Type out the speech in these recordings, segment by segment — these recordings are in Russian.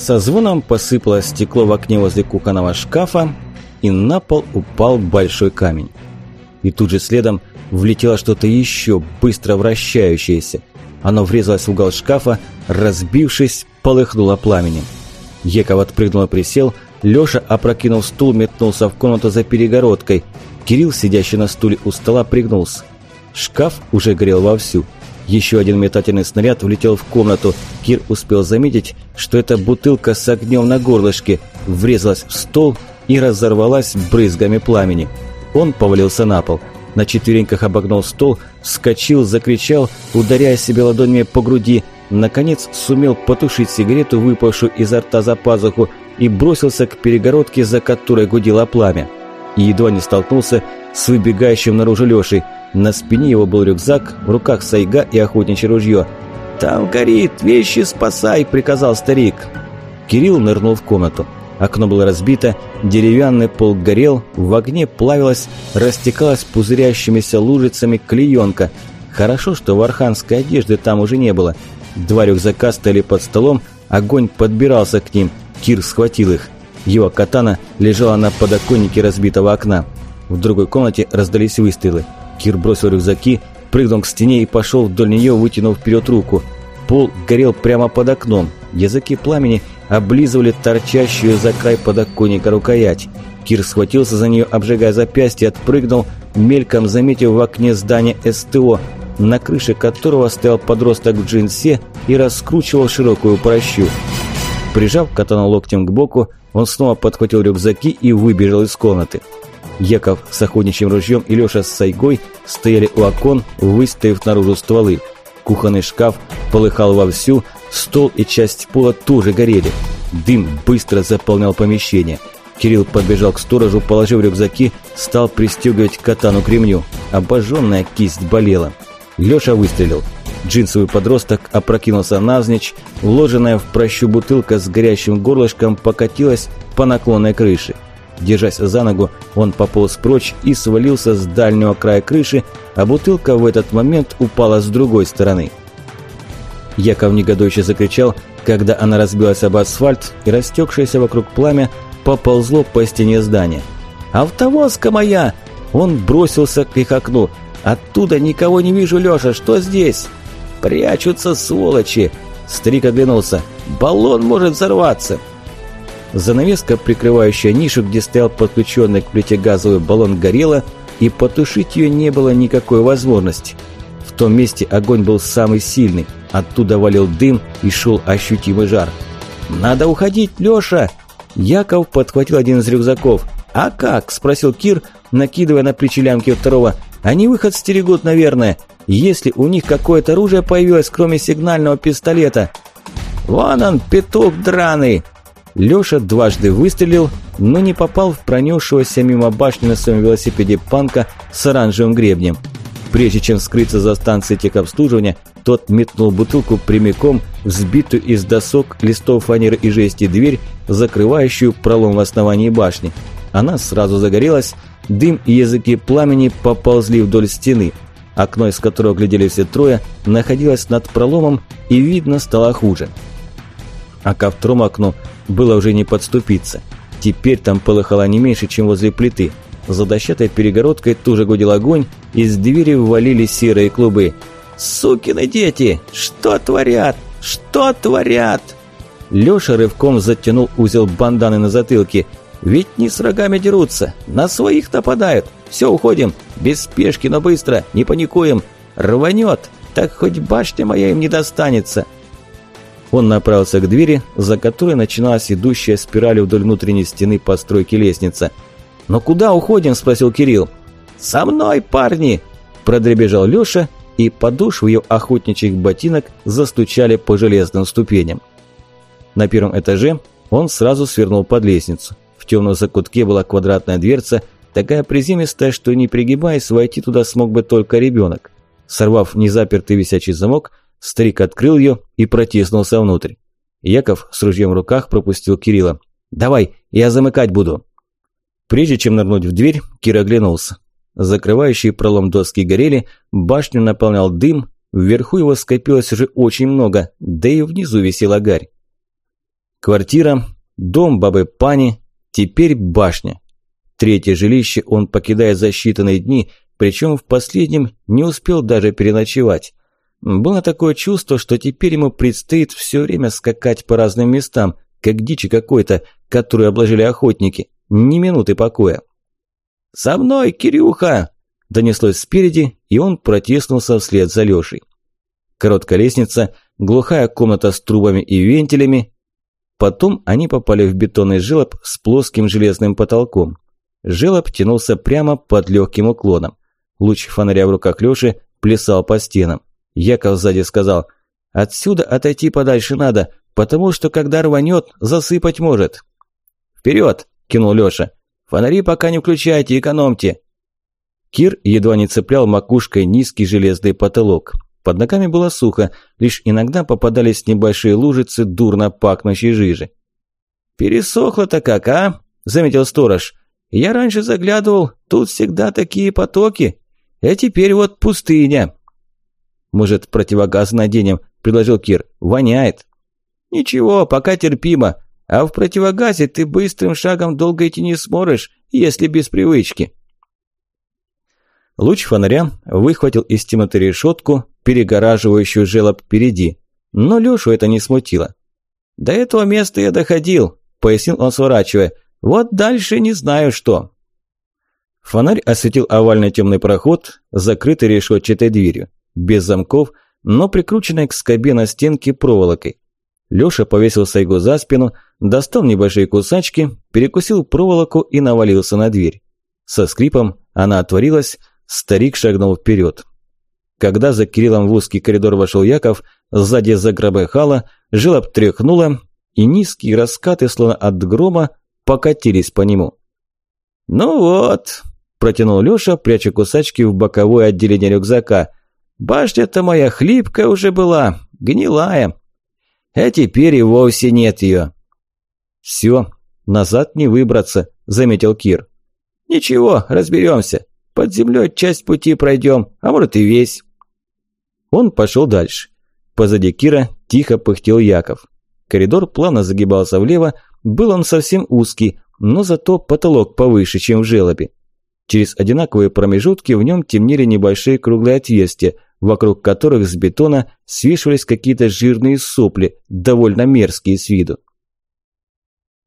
Со звоном посыпалось стекло в окне возле кухонного шкафа, и на пол упал большой камень. И тут же следом влетело что-то еще, быстро вращающееся. Оно врезалось в угол шкафа, разбившись, полыхнуло пламенем. Еков отпрыгнул и присел, Лёша, опрокинув стул, метнулся в комнату за перегородкой. Кирилл, сидящий на стуле у стола, пригнулся. Шкаф уже горел вовсю. Еще один метательный снаряд влетел в комнату. Кир успел заметить, что эта бутылка с огнем на горлышке врезалась в стол и разорвалась брызгами пламени. Он повалился на пол. На четвереньках обогнул стол, вскочил, закричал, ударяя себе ладонями по груди. Наконец сумел потушить сигарету, выпавшую изо рта за пазуху, и бросился к перегородке, за которой гудело пламя. И едва не столкнулся с выбегающим наружу Лешей. На спине его был рюкзак, в руках сайга и охотничье ружье. «Там горит! Вещи спасай!» – приказал старик. Кирилл нырнул в комнату. Окно было разбито, деревянный пол горел, в огне плавилась, растекалась пузырящимися лужицами клеенка. Хорошо, что в арханской одежды там уже не было. Два рюкзака стояли под столом, огонь подбирался к ним – Кир схватил их. Его катана лежала на подоконнике разбитого окна. В другой комнате раздались выстрелы. Кир бросил рюкзаки, прыгнул к стене и пошел вдоль нее, вытянув вперед руку. Пол горел прямо под окном. Языки пламени облизывали торчащую за край подоконника рукоять. Кир схватился за нее, обжигая запястье, отпрыгнул, мельком заметив в окне здание СТО, на крыше которого стоял подросток в джинсе и раскручивал широкую прощу. Прижав катану локтем к боку, он снова подхватил рюкзаки и выбежал из комнаты. Яков с охотничьим ружьем и Леша с Сайгой стояли у окон, выставив наружу стволы. Кухонный шкаф полыхал вовсю, стол и часть пола тоже горели. Дым быстро заполнял помещение. Кирилл подбежал к сторожу, положив рюкзаки, стал пристегивать катану к ремню. Обожженная кисть болела. Леша выстрелил. Джинсовый подросток опрокинулся навзничь, вложенная в прощу бутылка с горящим горлышком покатилась по наклонной крыше. Держась за ногу, он пополз прочь и свалился с дальнего края крыши, а бутылка в этот момент упала с другой стороны. Яков негодующе закричал, когда она разбилась об асфальт и растекшееся вокруг пламя поползло по стене здания. «Автовозка моя!» Он бросился к их окну. «Оттуда никого не вижу, Лёша, что здесь?» «Прячутся, сволочи!» Старик оглянулся. «Баллон может взорваться!» Занавеска, прикрывающая нишу, где стоял подключенный к плите газовый баллон, горела, и потушить ее не было никакой возможности. В том месте огонь был самый сильный, оттуда валил дым и шел ощутимый жар. «Надо уходить, Леша!» Яков подхватил один из рюкзаков. «А как?» – спросил Кир, накидывая на плечи лямки второго. «Они выход стерегут, наверное если у них какое-то оружие появилось, кроме сигнального пистолета. «Вон он, петух драный!» Лёша дважды выстрелил, но не попал в пронесшегося мимо башни на своем велосипеде панка с оранжевым гребнем. Прежде чем скрыться за станцией техобслуживания, тот метнул бутылку прямиком в сбитую из досок, листов фанеры и жести дверь, закрывающую пролом в основании башни. Она сразу загорелась, дым и языки пламени поползли вдоль стены – Окно, из которого глядели все трое, находилось над проломом, и видно стало хуже. А ко второму окну было уже не подступиться. Теперь там полыхало не меньше, чем возле плиты. За дощатой перегородкой тоже гудел огонь, из двери ввалили серые клубы. «Сукины дети! Что творят? Что творят?» Лёша рывком затянул узел банданы на затылке. «Ведь не с рогами дерутся, на своих нападают. Все, уходим. Без спешки, но быстро. Не паникуем. Рванет. Так хоть башня моя им не достанется. Он направился к двери, за которой начиналась идущая спиралью вдоль внутренней стены постройки лестница. «Но куда уходим?» – спросил Кирилл. «Со мной, парни!» – продребежал Леша, и подошвы ее охотничьих ботинок застучали по железным ступеням. На первом этаже он сразу свернул под лестницу. Темном закутке была квадратная дверца – Такая приземистая, что не пригибаясь, войти туда смог бы только ребенок. Сорвав незапертый висячий замок, старик открыл ее и протиснулся внутрь. Яков с ружьем в руках пропустил Кирилла. «Давай, я замыкать буду». Прежде чем нырнуть в дверь, Кир оглянулся. Закрывающие пролом доски горели, башню наполнял дым, вверху его скопилось уже очень много, да и внизу висела гарь. Квартира, дом бабы Пани, теперь башня. Третье жилище он покидает за считанные дни, причем в последнем не успел даже переночевать. Было такое чувство, что теперь ему предстоит все время скакать по разным местам, как дичи какой-то, которую обложили охотники. Ни минуты покоя. «За мной, Кирюха!» – донеслось спереди, и он протиснулся вслед за Лешей. Короткая лестница, глухая комната с трубами и вентилями. Потом они попали в бетонный желоб с плоским железным потолком. Желоб тянулся прямо под легким уклоном. Луч фонаря в руках Лёши плясал по стенам. Яков сзади сказал, «Отсюда отойти подальше надо, потому что когда рванет, засыпать может». «Вперед!» – кинул Лёша. «Фонари пока не включайте, экономьте!» Кир едва не цеплял макушкой низкий железный потолок. Под ногами было сухо, лишь иногда попадались небольшие лужицы дурно пахнущей жижи. «Пересохло-то как, а?» – заметил сторож. «Я раньше заглядывал, тут всегда такие потоки, а теперь вот пустыня». «Может, противогаз наденем?» – предложил Кир. «Воняет». «Ничего, пока терпимо. А в противогазе ты быстрым шагом долго идти не сможешь, если без привычки». Луч фонаря выхватил из темноты решетку, перегораживающую желоб впереди, но Лёшу это не смутило. «До этого места я доходил», – пояснил он, сворачивая. «Вот дальше не знаю что». Фонарь осветил овальный темный проход, закрытый решетчатой дверью, без замков, но прикрученной к скобе на стенке проволокой. Лёша повесил сайгу за спину, достал небольшие кусачки, перекусил проволоку и навалился на дверь. Со скрипом она отворилась, Старик шагнул вперед. Когда за Кириллом в узкий коридор вошел Яков, сзади загробыхало, желоб тряхнуло, и низкие раскаты, словно от грома, покатились по нему. «Ну вот», – протянул Лёша, пряча кусачки в боковое отделение рюкзака. «Башня-то моя хлипкая уже была, гнилая. А теперь и вовсе нет её». «Всё, назад не выбраться», – заметил Кир. «Ничего, разберёмся. Под землей часть пути пройдем, а может и весь. Он пошел дальше. Позади Кира тихо пыхтел Яков. Коридор плавно загибался влево, был он совсем узкий, но зато потолок повыше, чем в желобе. Через одинаковые промежутки в нем темнели небольшие круглые отверстия, вокруг которых с бетона свешивались какие-то жирные сопли, довольно мерзкие с виду.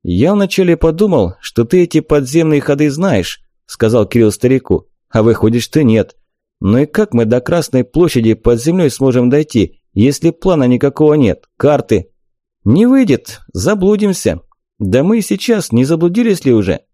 «Я вначале подумал, что ты эти подземные ходы знаешь», – сказал Кирилл старику а выходит, что нет. Ну и как мы до Красной площади под землей сможем дойти, если плана никакого нет, карты? Не выйдет, заблудимся. Да мы сейчас не заблудились ли уже?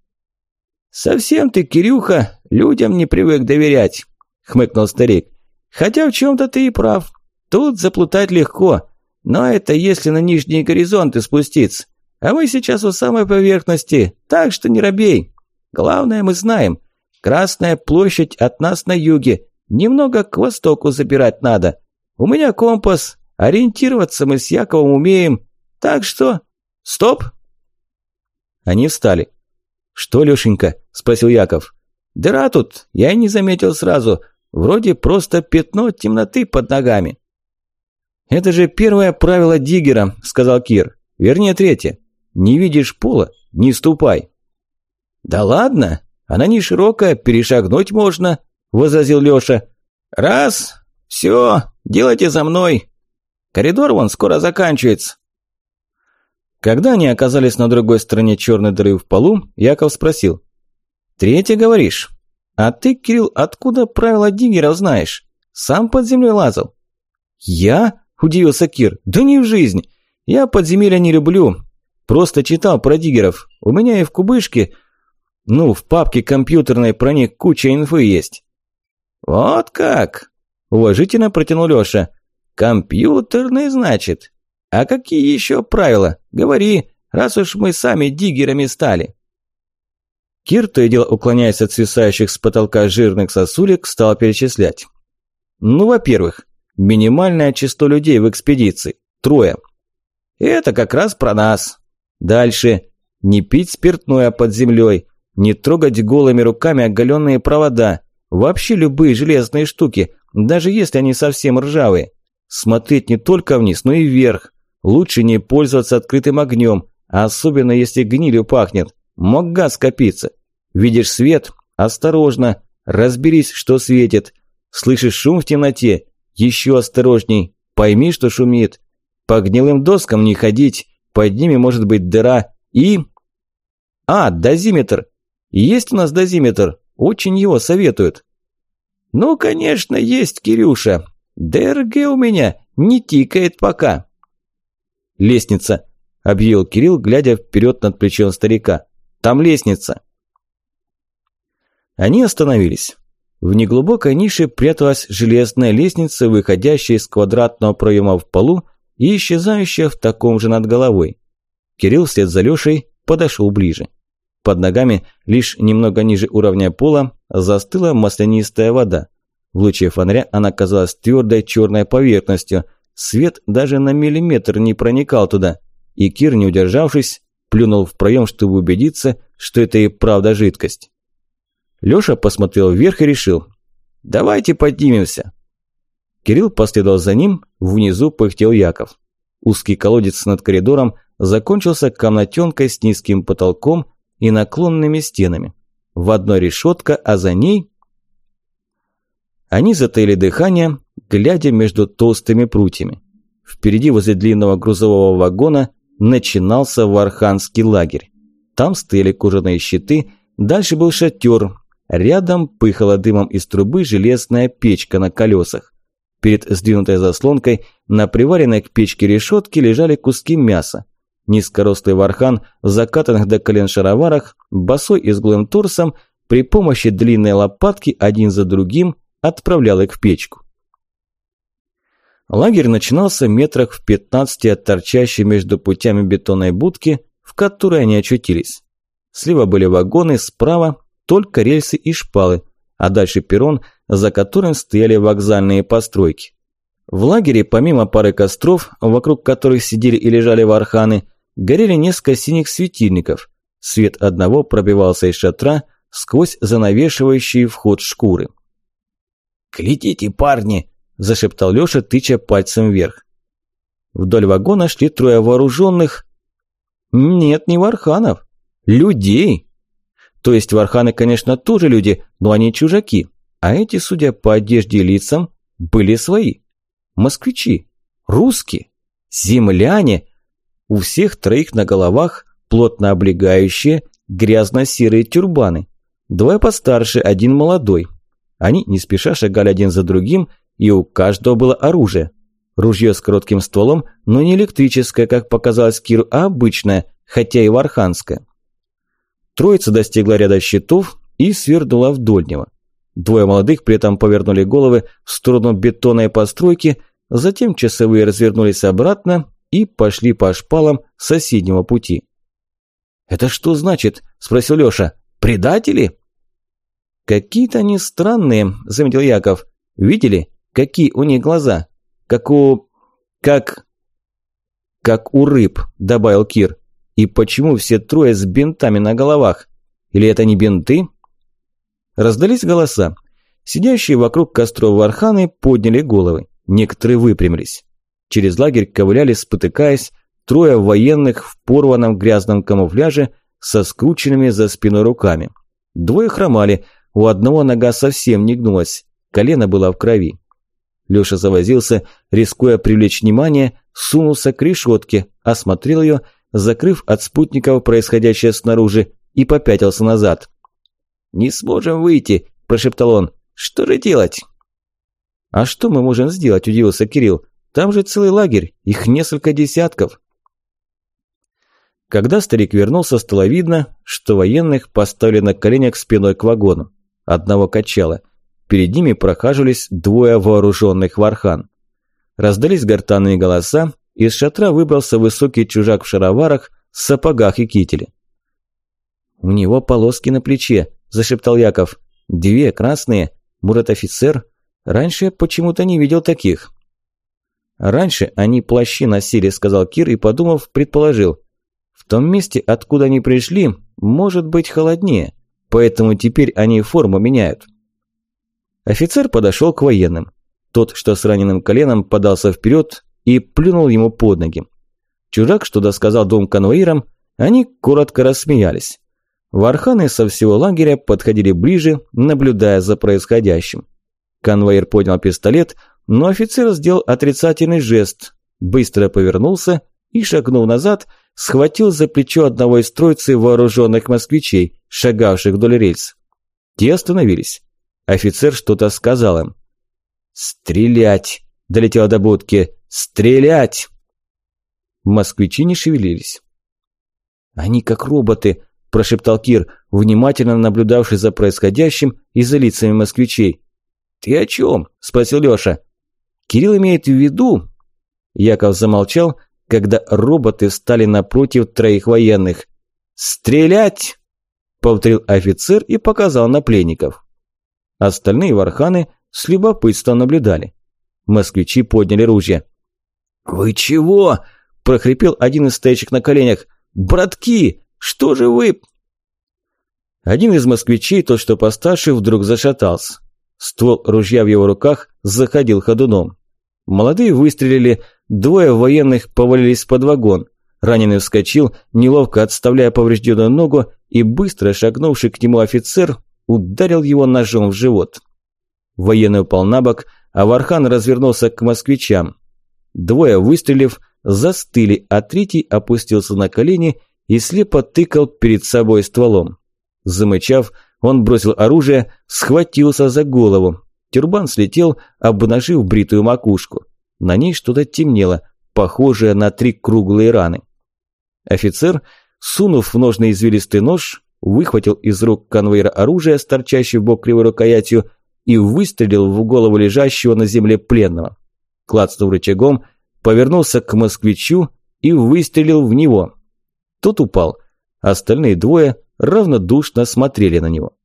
Совсем ты, Кирюха, людям не привык доверять, хмыкнул старик. Хотя в чем-то ты и прав. Тут заплутать легко, но это если на нижние горизонты спуститься. А мы сейчас у самой поверхности, так что не робей. Главное мы знаем – Красная площадь от нас на юге. Немного к востоку забирать надо. У меня компас. Ориентироваться мы с Яковом умеем. Так что... Стоп!» Они встали. «Что, Лёшенька?» – спросил Яков. «Дыра тут, я и не заметил сразу. Вроде просто пятно темноты под ногами». «Это же первое правило Диггера», – сказал Кир. «Вернее, третье. Не видишь пола – не ступай». «Да ладно?» Она не широкая, перешагнуть можно», – возразил Лёша. «Раз, все, делайте за мной. Коридор вон скоро заканчивается». Когда они оказались на другой стороне черной дыры в полу, Яков спросил. «Третье говоришь? А ты, Кирилл, откуда правила диггеров знаешь? Сам под землей лазал?» «Я?» – удивился Кир. «Да не в жизнь. Я подземелья не люблю. Просто читал про диггеров. У меня и в кубышке – ну, в папке компьютерной про них куча инфы есть». «Вот как?» – уважительно протянул Лёша. «Компьютерный, значит? А какие еще правила? Говори, раз уж мы сами диггерами стали». Кир, то и дело уклоняясь от свисающих с потолка жирных сосулек, стал перечислять. «Ну, во-первых, минимальное число людей в экспедиции – трое. Это как раз про нас. Дальше – не пить спиртное под землей, не трогать голыми руками оголенные провода, вообще любые железные штуки, даже если они совсем ржавые. Смотреть не только вниз, но и вверх. Лучше не пользоваться открытым огнем, особенно если гнилью пахнет. Мог газ скопиться. Видишь свет? Осторожно. Разберись, что светит. Слышишь шум в темноте? Еще осторожней. Пойми, что шумит. По гнилым доскам не ходить. Под ними может быть дыра. И... А, дозиметр. Есть у нас дозиметр. Очень его советуют. Ну, конечно, есть, Кирюша. ДРГ у меня не тикает пока. Лестница, объявил Кирилл, глядя вперед над плечом старика. Там лестница. Они остановились. В неглубокой нише пряталась железная лестница, выходящая из квадратного проема в полу и исчезающая в таком же над головой. Кирилл вслед за Лешей подошел ближе. Под ногами, лишь немного ниже уровня пола, застыла маслянистая вода. В луче фонаря она казалась твердой черной поверхностью. Свет даже на миллиметр не проникал туда. И Кир, не удержавшись, плюнул в проем, чтобы убедиться, что это и правда жидкость. Лёша посмотрел вверх и решил. «Давайте поднимемся». Кирилл последовал за ним, внизу пыхтел Яков. Узкий колодец над коридором закончился комнатенкой с низким потолком и наклонными стенами. В одной решетка, а за ней... Они затаили дыхание, глядя между толстыми прутьями. Впереди возле длинного грузового вагона начинался Варханский лагерь. Там стояли кожаные щиты, дальше был шатер, рядом пыхала дымом из трубы железная печка на колесах. Перед сдвинутой заслонкой на приваренной к печке решетке лежали куски мяса. Низкорослый вархан в закатанных до колен шароварах, босой и с голым торсом, при помощи длинной лопатки один за другим отправлял их в печку. Лагерь начинался метрах в 15 от торчащей между путями бетонной будки, в которой они очутились. Слева были вагоны, справа только рельсы и шпалы, а дальше перрон, за которым стояли вокзальные постройки. В лагере, помимо пары костров, вокруг которых сидели и лежали варханы, горели несколько синих светильников. Свет одного пробивался из шатра сквозь занавешивающие вход шкуры. «Глядите, парни!» – зашептал Лёша, тыча пальцем вверх. Вдоль вагона шли трое вооруженных. Нет, не варханов. Людей. То есть варханы, конечно, тоже люди, но они чужаки. А эти, судя по одежде и лицам, были свои. Москвичи. Русские. Земляне. У всех троих на головах плотно облегающие грязно-серые тюрбаны. Двое постарше, один молодой. Они не спеша шагали один за другим, и у каждого было оружие. Ружье с коротким стволом, но не электрическое, как показалось Киру, а обычное, хотя и варханское. Троица достигла ряда щитов и свернула в дольнего. Двое молодых при этом повернули головы в сторону бетонной постройки, затем часовые развернулись обратно и пошли по шпалам соседнего пути. «Это что значит?» – спросил Лёша. «Предатели?» «Какие-то они странные», – заметил Яков. «Видели, какие у них глаза? Как у... как...» «Как у рыб», – добавил Кир. «И почему все трое с бинтами на головах? Или это не бинты?» Раздались голоса. Сидящие вокруг костров варханы подняли головы. Некоторые выпрямились. Через лагерь ковыляли, спотыкаясь, трое военных в порванном грязном камуфляже со скрученными за спиной руками. Двое хромали, у одного нога совсем не гнулась, колено было в крови. Лёша завозился, рискуя привлечь внимание, сунулся к решетке, осмотрел ее, закрыв от спутников происходящее снаружи, и попятился назад. «Не сможем выйти», – прошептал он. «Что же делать?» «А что мы можем сделать?» – удивился Кирилл. Там же целый лагерь, их несколько десятков. Когда старик вернулся, стало видно, что военных поставили на коленях спиной к вагону. Одного качало. Перед ними прохаживались двое вооруженных вархан. Раздались гортанные голоса, из шатра выбрался высокий чужак в шароварах, сапогах и кителе. «У него полоски на плече», – зашептал Яков. «Две красные. Может, офицер? Раньше почему-то не видел таких». «Раньше они плащи носили», – сказал Кир и, подумав, предположил. «В том месте, откуда они пришли, может быть холоднее, поэтому теперь они форму меняют». Офицер подошел к военным. Тот, что с раненым коленом, подался вперед и плюнул ему под ноги. Чужак что-то сказал двум конвоирам, они коротко рассмеялись. Варханы со всего лагеря подходили ближе, наблюдая за происходящим. Конвоир поднял пистолет, но офицер сделал отрицательный жест, быстро повернулся и, шагнув назад, схватил за плечо одного из троицы вооруженных москвичей, шагавших вдоль рельс. Те остановились. Офицер что-то сказал им. «Стрелять!» – долетело до будки. «Стрелять!» Москвичи не шевелились. «Они как роботы», – прошептал Кир, внимательно наблюдавший за происходящим и за лицами москвичей. «Ты о чем?» – спросил Лёша. «Кирилл имеет в виду...» Яков замолчал, когда роботы встали напротив троих военных. «Стрелять!» – повторил офицер и показал на пленников. Остальные варханы с любопытством наблюдали. Москвичи подняли ружья. «Вы чего?» – прохрипел один из стоящих на коленях. «Братки, что же вы...» Один из москвичей, тот что постарше, вдруг зашатался. Ствол ружья в его руках заходил ходуном. Молодые выстрелили, двое военных повалились под вагон. Раненый вскочил, неловко отставляя поврежденную ногу, и быстро шагнувший к нему офицер ударил его ножом в живот. Военный упал на бок, а Вархан развернулся к москвичам. Двое, выстрелив, застыли, а третий опустился на колени и слепо тыкал перед собой стволом. Замычав, он бросил оружие, схватился за голову. Тюрбан слетел, обнажив бритую макушку. На ней что-то темнело, похожее на три круглые раны. Офицер, сунув в ножный извилистый нож, выхватил из рук конвейера оружие с в бок кривой рукоятью и выстрелил в голову лежащего на земле пленного. Клацнув рычагом, повернулся к москвичу и выстрелил в него. Тот упал. Остальные двое равнодушно смотрели на него.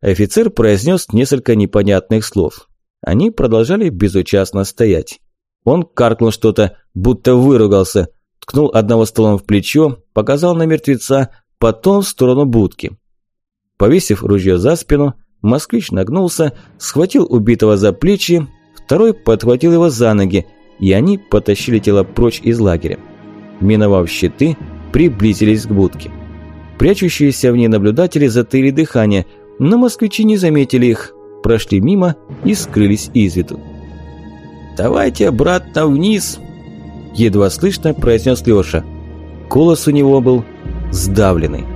Офицер произнес несколько непонятных слов. Они продолжали безучастно стоять. Он каркнул что-то, будто выругался, ткнул одного столом в плечо, показал на мертвеца, потом в сторону будки. Повесив ружье за спину, москвич нагнулся, схватил убитого за плечи, второй подхватил его за ноги, и они потащили тело прочь из лагеря. Миновав щиты, приблизились к будке. Прячущиеся в ней наблюдатели затыли дыхание, но москвичи не заметили их, прошли мимо и скрылись из виду. «Давайте обратно вниз!» Едва слышно произнес Леша. Голос у него был сдавленный.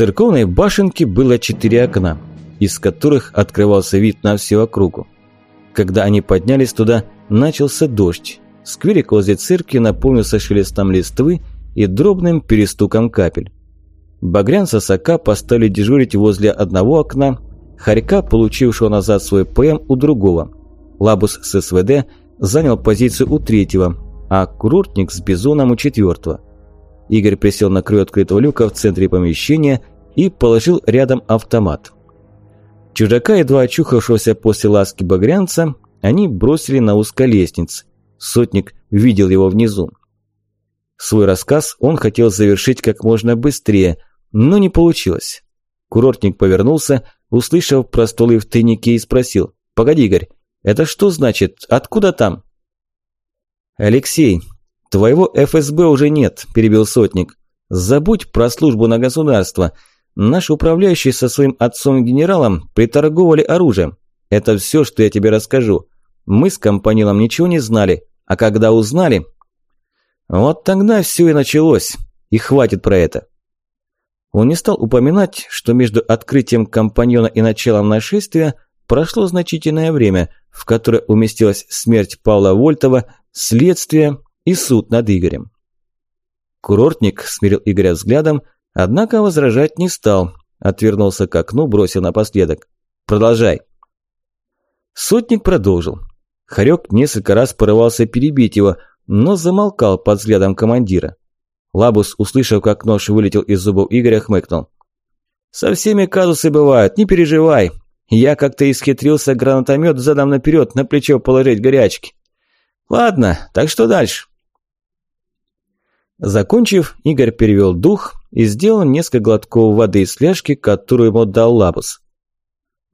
В церковной башенке было четыре окна, из которых открывался вид на всю округу. Когда они поднялись туда, начался дождь. Скверик возле церкви наполнился шелестом листвы и дробным перестуком капель. Багрянца с АК поставили дежурить возле одного окна, Хорька, получившего назад свой ПМ, у другого. Лабус с СВД занял позицию у третьего, а Курортник с Бизоном у четвертого. Игорь присел на краю открытого люка в центре помещения и положил рядом автомат. Чужака, едва очухавшегося после ласки багрянца, они бросили на узкой лестнице. Сотник видел его внизу. Свой рассказ он хотел завершить как можно быстрее, но не получилось. Курортник повернулся, услышав про столы в тайнике и спросил. «Погоди, Игорь, это что значит? Откуда там?» «Алексей, «Твоего ФСБ уже нет», – перебил сотник. «Забудь про службу на государство. Наш управляющий со своим отцом-генералом приторговали оружием. Это все, что я тебе расскажу. Мы с компаньоном ничего не знали, а когда узнали...» Вот тогда все и началось, и хватит про это. Он не стал упоминать, что между открытием компаньона и началом нашествия прошло значительное время, в которое уместилась смерть Павла Вольтова, следствие и суд над Игорем. Курортник смирил Игоря взглядом, однако возражать не стал, отвернулся к окну, бросил напоследок. «Продолжай». Сотник продолжил. Харек несколько раз порывался перебить его, но замолкал под взглядом командира. Лабус, услышав, как нож вылетел из зубов Игоря, хмыкнул. «Со всеми казусы бывают, не переживай. Я как-то исхитрился гранатомет задом наперед на плечо положить горячки. Ладно, так что дальше?» Закончив, Игорь перевел дух и сделал несколько глотков воды из фляжки, которую ему дал Лабус.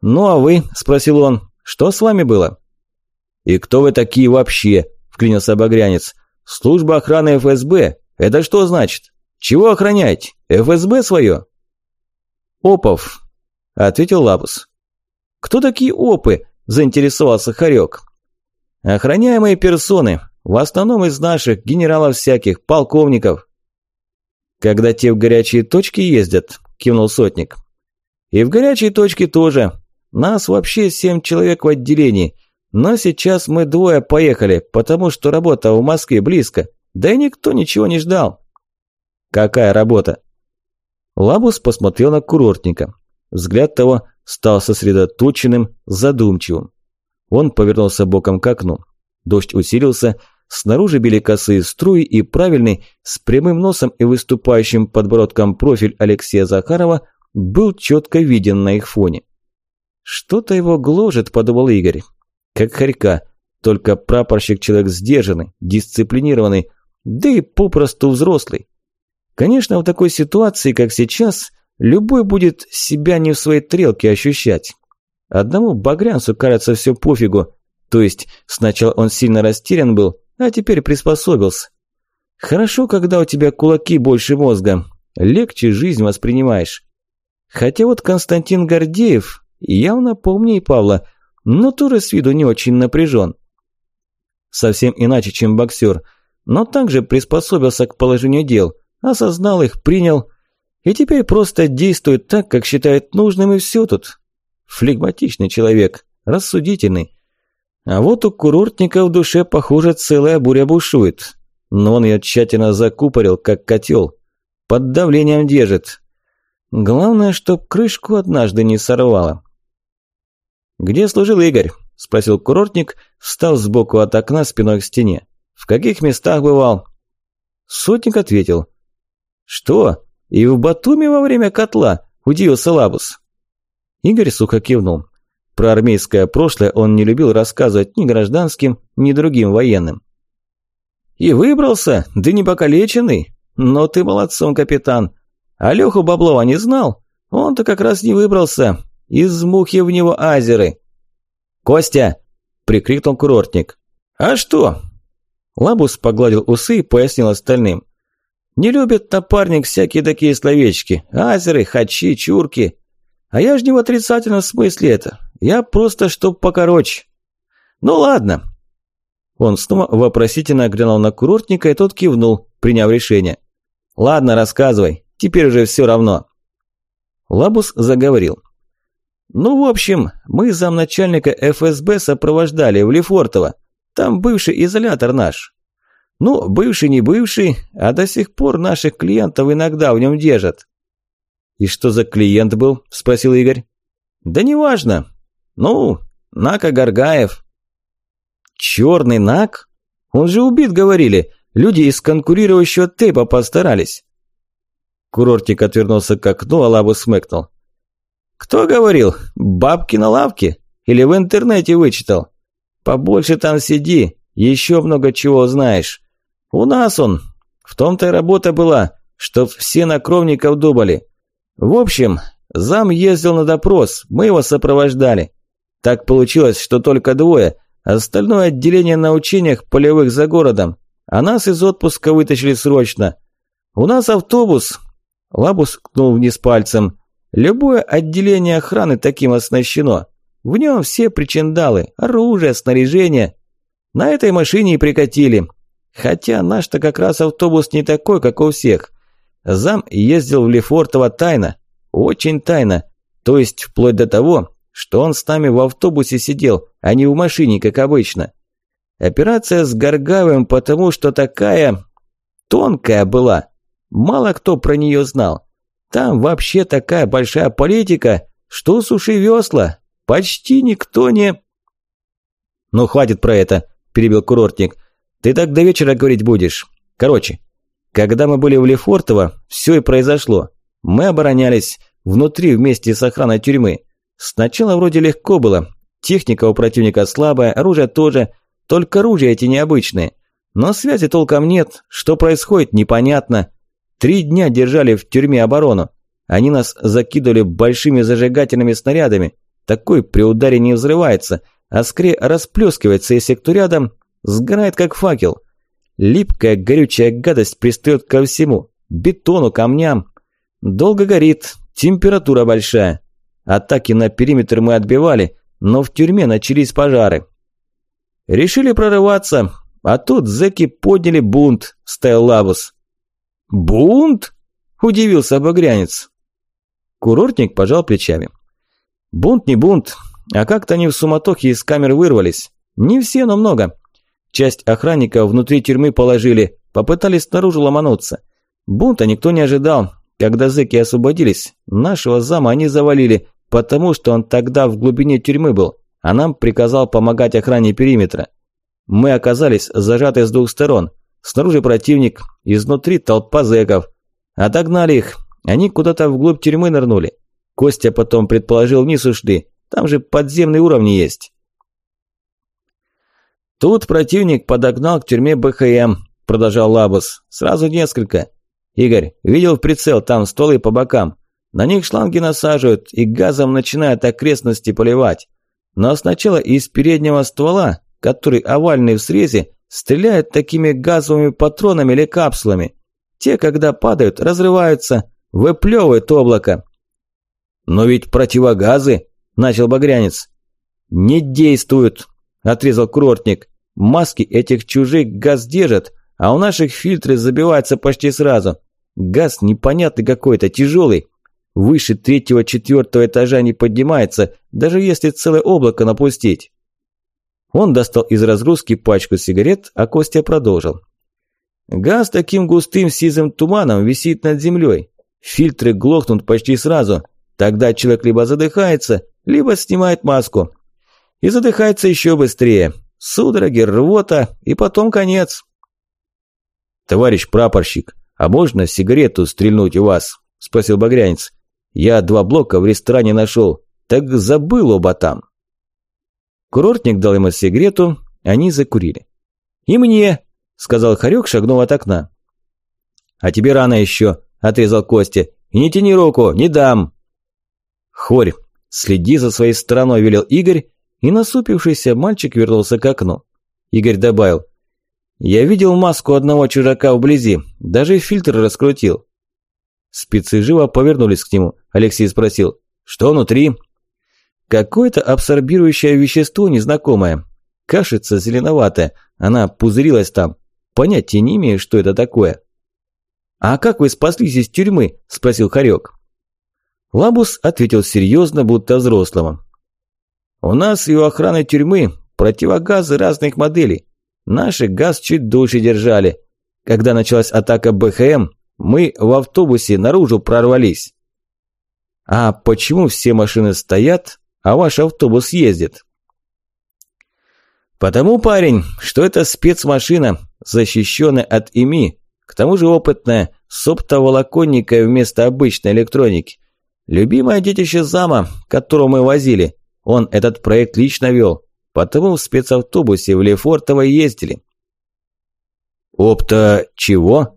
«Ну а вы?» – спросил он. «Что с вами было?» «И кто вы такие вообще?» – вклинился Багрянец. «Служба охраны ФСБ. Это что значит? Чего охранять? ФСБ свое?» «Опов», – ответил Лапус. «Кто такие опы?» – заинтересовался Харек. «Охраняемые персоны, в основном из наших, генералов всяких, полковников». «Когда те в горячие точки ездят», – кивнул сотник. «И в горячие точки тоже. Нас вообще семь человек в отделении, но сейчас мы двое поехали, потому что работа в Москве близко, да и никто ничего не ждал. Какая работа? Лабус посмотрел на курортника. Взгляд того стал сосредоточенным, задумчивым. Он повернулся боком к окну. Дождь усилился, снаружи били косые струи и правильный, с прямым носом и выступающим подбородком профиль Алексея Захарова был четко виден на их фоне. «Что-то его гложет», – подумал Игорь. «Как хорька, только прапорщик человек сдержанный, дисциплинированный, да и попросту взрослый. Конечно, в такой ситуации, как сейчас, любой будет себя не в своей трелке ощущать. Одному багрянцу, кажется, все пофигу. То есть, сначала он сильно растерян был, а теперь приспособился. Хорошо, когда у тебя кулаки больше мозга. Легче жизнь воспринимаешь. Хотя вот Константин Гордеев явно поумнее Павла, но тоже с виду не очень напряжен. Совсем иначе, чем боксер – но также приспособился к положению дел, осознал их, принял и теперь просто действует так, как считает нужным и все тут. Флегматичный человек, рассудительный. А вот у курортника в душе, похоже, целая буря бушует. Но он ее тщательно закупорил, как котел. Под давлением держит. Главное, чтоб крышку однажды не сорвало. «Где служил Игорь?» – спросил курортник, встав сбоку от окна спиной к стене. В каких местах бывал?» Сотник ответил. «Что? И в Батуми во время котла?» – удивился Лабус. Игорь сухо кивнул. Про армейское прошлое он не любил рассказывать ни гражданским, ни другим военным. «И выбрался, да не покалеченный. Но ты молодцом, капитан. А Баблова не знал? Он-то как раз не выбрался. Из мухи в него азеры». «Костя!» – прикрикнул курортник. «А что? Лабус погладил усы и пояснил остальным. «Не любит напарник всякие такие словечки. Азеры, хачи, чурки. А я ж не в отрицательном смысле это. Я просто чтоб покороче. Ну ладно». Он снова вопросительно глянул на курортника, и тот кивнул, приняв решение. «Ладно, рассказывай. Теперь уже все равно». Лабус заговорил. «Ну, в общем, мы замначальника ФСБ сопровождали в Лефортово. Там бывший изолятор наш. Ну, бывший не бывший, а до сих пор наших клиентов иногда в нем держат. «И что за клиент был?» – спросил Игорь. «Да неважно. Ну, Нака Гаргаев». «Черный Нак? Он же убит, говорили. Люди из конкурирующего тейпа постарались». Курортик отвернулся к окну, а лабу смекнул. «Кто говорил? Бабки на лавке? Или в интернете вычитал?» Побольше там сиди, еще много чего знаешь. У нас он. В том-то и работа была, чтоб все на кровников думали. В общем, зам ездил на допрос, мы его сопровождали. Так получилось, что только двое, остальное отделение на учениях полевых за городом, а нас из отпуска вытащили срочно. У нас автобус. Лабус ткнул вниз пальцем. Любое отделение охраны таким оснащено. В нем все причиндалы, оружие, снаряжение. На этой машине и прикатили. Хотя наш-то как раз автобус не такой, как у всех. Зам ездил в Лефортово тайно, очень тайно, то есть вплоть до того, что он с нами в автобусе сидел, а не в машине, как обычно. Операция с Горгавым, потому что такая... тонкая была. Мало кто про нее знал. Там вообще такая большая политика, что суши весла. Почти никто не... «Ну, хватит про это», – перебил курортник. «Ты так до вечера говорить будешь. Короче, когда мы были в Лефортово, все и произошло. Мы оборонялись внутри вместе с охраной тюрьмы. Сначала вроде легко было. Техника у противника слабая, оружие тоже. Только оружие эти необычные. Но связи толком нет. Что происходит, непонятно. Три дня держали в тюрьме оборону. Они нас закидывали большими зажигательными снарядами. Такой при ударе не взрывается, а скорее расплескивается, если кто рядом, сгорает как факел. Липкая горючая гадость пристает ко всему. Бетону, камням. Долго горит, температура большая. Атаки на периметр мы отбивали, но в тюрьме начались пожары. Решили прорываться, а тут зэки подняли бунт, стоял Лавус. «Бунт?» – удивился обогрянец. Курортник пожал плечами. «Бунт не бунт, а как-то они в суматохе из камер вырвались. Не все, но много. Часть охранников внутри тюрьмы положили, попытались снаружи ломануться. Бунта никто не ожидал. Когда зэки освободились, нашего зама они завалили, потому что он тогда в глубине тюрьмы был, а нам приказал помогать охране периметра. Мы оказались зажаты с двух сторон. Снаружи противник, изнутри толпа зэков. Отогнали их, они куда-то вглубь тюрьмы нырнули. Костя потом предположил, вниз ушли, там же подземные уровни есть. Тут противник подогнал к тюрьме БХМ, продолжал Лабус. Сразу несколько. Игорь, видел в прицел, там стволы по бокам. На них шланги насаживают и газом начинают окрестности поливать. Но сначала из переднего ствола, который овальный в срезе, стреляют такими газовыми патронами или капсулами. Те, когда падают, разрываются, выплевывают облако. «Но ведь противогазы», – начал Багрянец. «Не действуют», – отрезал курортник. «Маски этих чужих газ держат, а у наших фильтры забиваются почти сразу. Газ непонятный какой-то, тяжелый. Выше третьего-четвертого этажа не поднимается, даже если целое облако напустить. Он достал из разгрузки пачку сигарет, а Костя продолжил. Газ таким густым сизым туманом висит над землей. Фильтры глохнут почти сразу. Тогда человек либо задыхается, либо снимает маску. И задыхается еще быстрее. Судороги, рвота, и потом конец. «Товарищ прапорщик, а можно сигарету стрельнуть у вас?» – спросил Багрянец. Я два блока в ресторане нашел, так забыл оба там. Курортник дал ему сигарету, они закурили. «И мне!» – сказал Харек, шагнув от окна. «А тебе рано еще!» – отрезал Костя. «И не тяни руку, не дам!» «Хорь, следи за своей стороной!» – велел Игорь, и насупившийся мальчик вернулся к окну. Игорь добавил. «Я видел маску одного чужака вблизи, даже фильтр раскрутил. Спецы живо повернулись к нему. Алексей спросил, что внутри? Какое-то абсорбирующее вещество незнакомое. Кашица зеленоватая, она пузырилась там. Понятия не имею, что это такое. «А как вы спаслись из тюрьмы?» – спросил Харек. Лабус ответил серьезно, будто взрослому. «У нас и у охраны тюрьмы противогазы разных моделей. Наши газ чуть дольше держали. Когда началась атака БХМ, мы в автобусе наружу прорвались. А почему все машины стоят, а ваш автобус ездит? Потому, парень, что это спецмашина, защищенная от ИМИ, к тому же опытная, с оптоволоконникой вместо обычной электроники. Любимое детище зама, которого мы возили, он этот проект лично вел, потому в спецавтобусе в Лефортово ездили. «Опта чего?»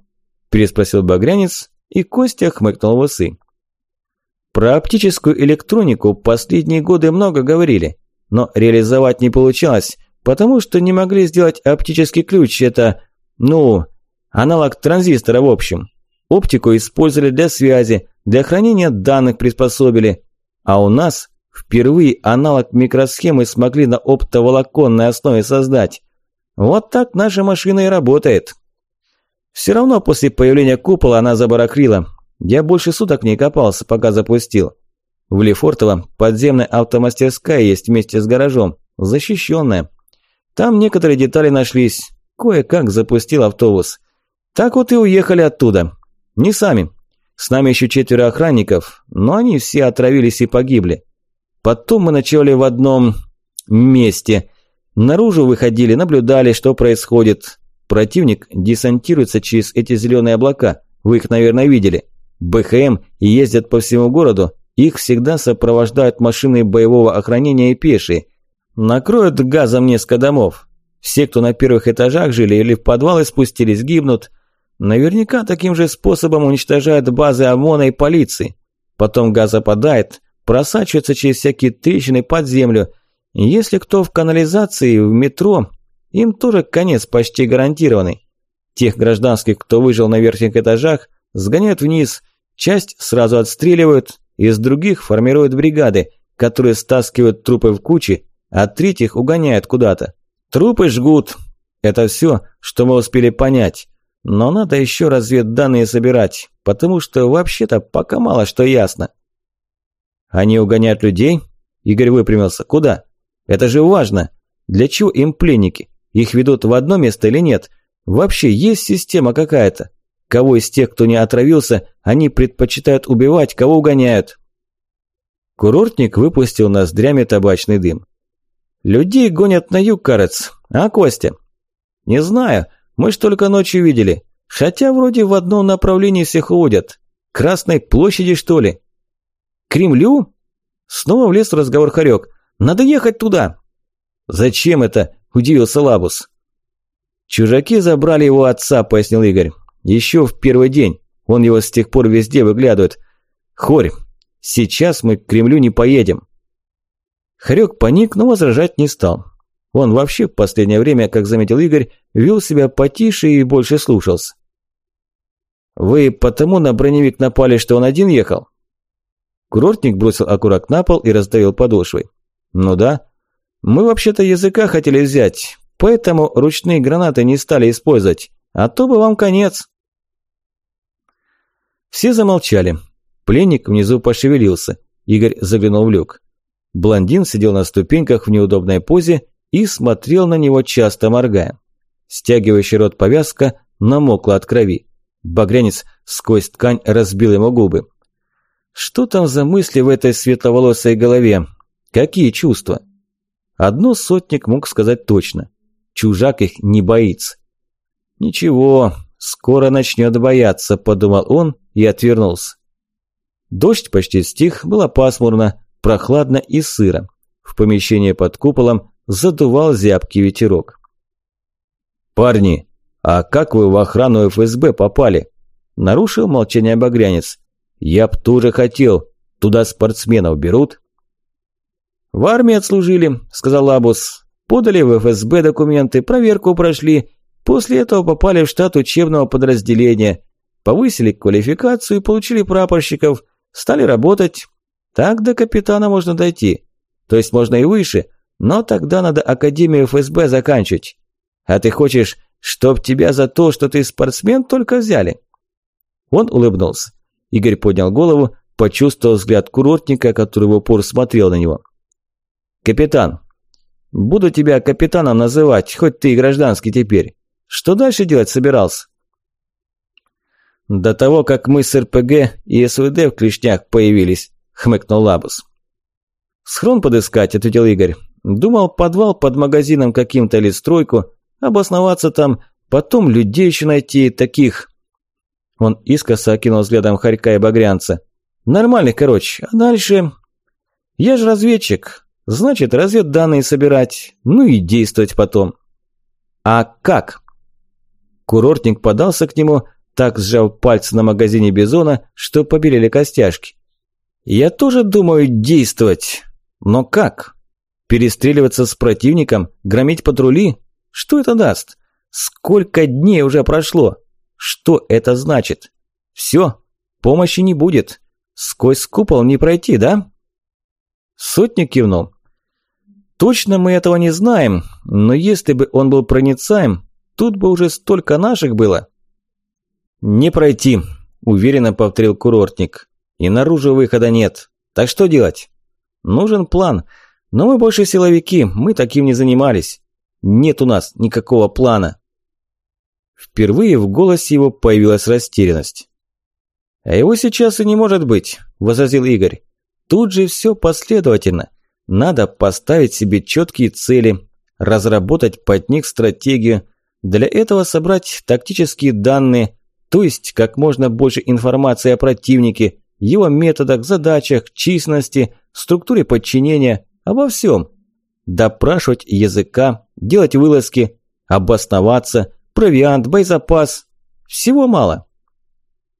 Переспросил Багрянец, и Костя хмыкнул в усы. Про оптическую электронику последние годы много говорили, но реализовать не получалось, потому что не могли сделать оптический ключ, это, ну, аналог транзистора в общем. Оптику использовали для связи, для хранения данных приспособили, а у нас впервые аналог микросхемы смогли на оптоволоконной основе создать. Вот так наша машина и работает. Все равно после появления купола она забарахлила. Я больше суток не копался, пока запустил. В Лефортово подземная автомастерская есть вместе с гаражом, защищенная. Там некоторые детали нашлись, кое-как запустил автобус. Так вот и уехали оттуда. Не сами. С нами еще четверо охранников, но они все отравились и погибли. Потом мы ночевали в одном месте. Наружу выходили, наблюдали, что происходит. Противник десантируется через эти зеленые облака. Вы их, наверное, видели. БХМ ездят по всему городу. Их всегда сопровождают машины боевого охранения и пешие. Накроют газом несколько домов. Все, кто на первых этажах жили или в подвалы спустились, гибнут. Наверняка таким же способом уничтожают базы ОМОНа и полиции. Потом газ опадает, просачивается через всякие трещины под землю. Если кто в канализации, в метро, им тоже конец почти гарантированный. Тех гражданских, кто выжил на верхних этажах, сгоняют вниз, часть сразу отстреливают, из других формируют бригады, которые стаскивают трупы в кучи, а третьих угоняют куда-то. Трупы жгут. Это все, что мы успели понять. Но надо еще разведданные собирать, потому что вообще-то пока мало что ясно. Они угоняют людей? Игорь выпрямился. Куда? Это же важно. Для чего им пленники? Их ведут в одно место или нет? Вообще есть система какая-то? Кого из тех, кто не отравился, они предпочитают убивать, кого угоняют? Курортник выпустил ноздрями табачный дым. Людей гонят на юг, кажется. А, Костя? Не знаю. Мы ж только ночью видели. Хотя вроде в одном направлении всех уводят. Красной площади, что ли? Кремлю? Снова влез в разговор Харек. Надо ехать туда. Зачем это? Удивился Лабус. Чужаки забрали его отца, пояснил Игорь. Еще в первый день. Он его с тех пор везде выглядывает. Хорь, сейчас мы к Кремлю не поедем. Харек паник, но возражать не стал. Он вообще в последнее время, как заметил Игорь, вел себя потише и больше слушался. «Вы потому на броневик напали, что он один ехал?» Курортник бросил окурок на пол и раздавил подошвой. «Ну да. Мы вообще-то языка хотели взять, поэтому ручные гранаты не стали использовать, а то бы вам конец». Все замолчали. Пленник внизу пошевелился. Игорь заглянул в люк. Блондин сидел на ступеньках в неудобной позе и смотрел на него, часто моргая. Стягивающий рот повязка намокла от крови. Багрянец сквозь ткань разбил ему губы. Что там за мысли в этой светловолосой голове? Какие чувства? Одно сотник мог сказать точно. Чужак их не боится. Ничего, скоро начнет бояться, подумал он и отвернулся. Дождь почти стих, было пасмурно, прохладно и сыро. В помещении под куполом задувал зябкий ветерок. «Парни, а как вы в охрану ФСБ попали?» Нарушил молчание багрянец. «Я б тоже хотел. Туда спортсменов берут?» «В армии отслужили», – сказал Абус. «Подали в ФСБ документы, проверку прошли. После этого попали в штат учебного подразделения. Повысили квалификацию получили прапорщиков. Стали работать. Так до капитана можно дойти. То есть можно и выше, но тогда надо Академию ФСБ заканчивать. А ты хочешь, чтоб тебя за то, что ты спортсмен, только взяли?» Он улыбнулся. Игорь поднял голову, почувствовал взгляд курортника, который в упор смотрел на него. «Капитан, буду тебя капитаном называть, хоть ты и гражданский теперь. Что дальше делать собирался?» «До того, как мы с РПГ и СВД в клешнях появились», – хмыкнул Лабус. «Схрон подыскать», – ответил Игорь. «Думал, подвал под магазином каким-то или стройку, обосноваться там, потом людей еще найти, таких...» Он искоса окинул взглядом Харька и Багрянца. «Нормальных, короче. А дальше...» «Я же разведчик. Значит, разведданные собирать, ну и действовать потом». «А как?» Курортник подался к нему, так сжав пальцы на магазине Бизона, что побелели костяшки. «Я тоже думаю действовать. Но как? Перестреливаться с противником? Громить патрули? Что это даст? Сколько дней уже прошло? Что это значит? Все, помощи не будет. Сквозь купол не пройти, да?» Сотник кивнул. «Точно мы этого не знаем, но если бы он был проницаем, тут бы уже столько наших было». «Не пройти», – уверенно повторил курортник. «И наружу выхода нет. Так что делать?» «Нужен план. Но мы больше силовики, мы таким не занимались. Нет у нас никакого плана». Впервые в голосе его появилась растерянность. «А его сейчас и не может быть», – возразил Игорь. «Тут же все последовательно. Надо поставить себе четкие цели, разработать под них стратегию, для этого собрать тактические данные, то есть как можно больше информации о противнике, его методах, задачах, численности, структуре подчинения, обо всем. Допрашивать языка, делать вылазки, обосноваться, провиант, боезапас. Всего мало.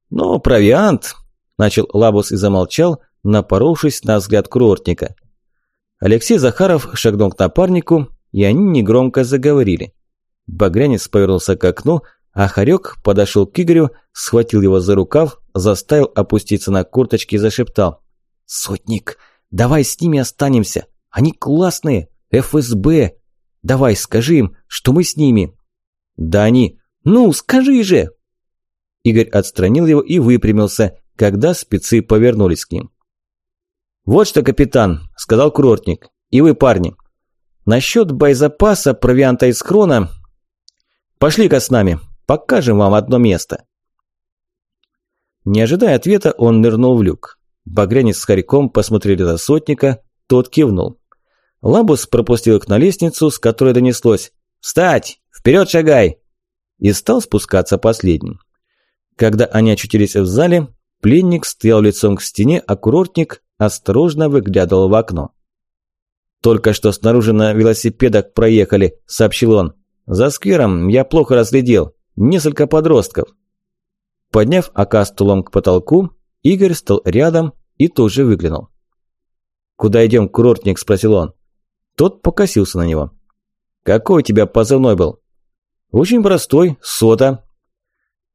Но провиант, начал Лабус и замолчал, напоровшись на взгляд курортника. Алексей Захаров шагнул к напарнику, и они негромко заговорили. Багрянец повернулся к окну, а Харек подошел к Игорю, схватил его за рукав, заставил опуститься на курточки и зашептал. «Сотник, давай с ними останемся. Они классные. ФСБ. Давай, скажи им, что мы с ними». «Да они... Ну, скажи же!» Игорь отстранил его и выпрямился, когда спецы повернулись к ним. «Вот что, капитан», – сказал курортник. «И вы, парни. Насчет боезапаса, провианта из хрона... Пошли-ка с нами, покажем вам одно место». Не ожидая ответа, он нырнул в люк. Багрянец с Харьком посмотрели на сотника, тот кивнул. Лабус пропустил их на лестницу, с которой донеслось «Встать! Вперед шагай!» и стал спускаться последним. Когда они очутились в зале, пленник стоял лицом к стене, а курортник осторожно выглядывал в окно. «Только что снаружи на велосипедах проехали», – сообщил он. «За сквером я плохо разглядел. Несколько подростков». Подняв АК стулом к потолку, Игорь стал рядом и тоже выглянул. «Куда идем, курортник?» – спросил он. Тот покосился на него. «Какой у тебя позывной был?» «Очень простой, сота».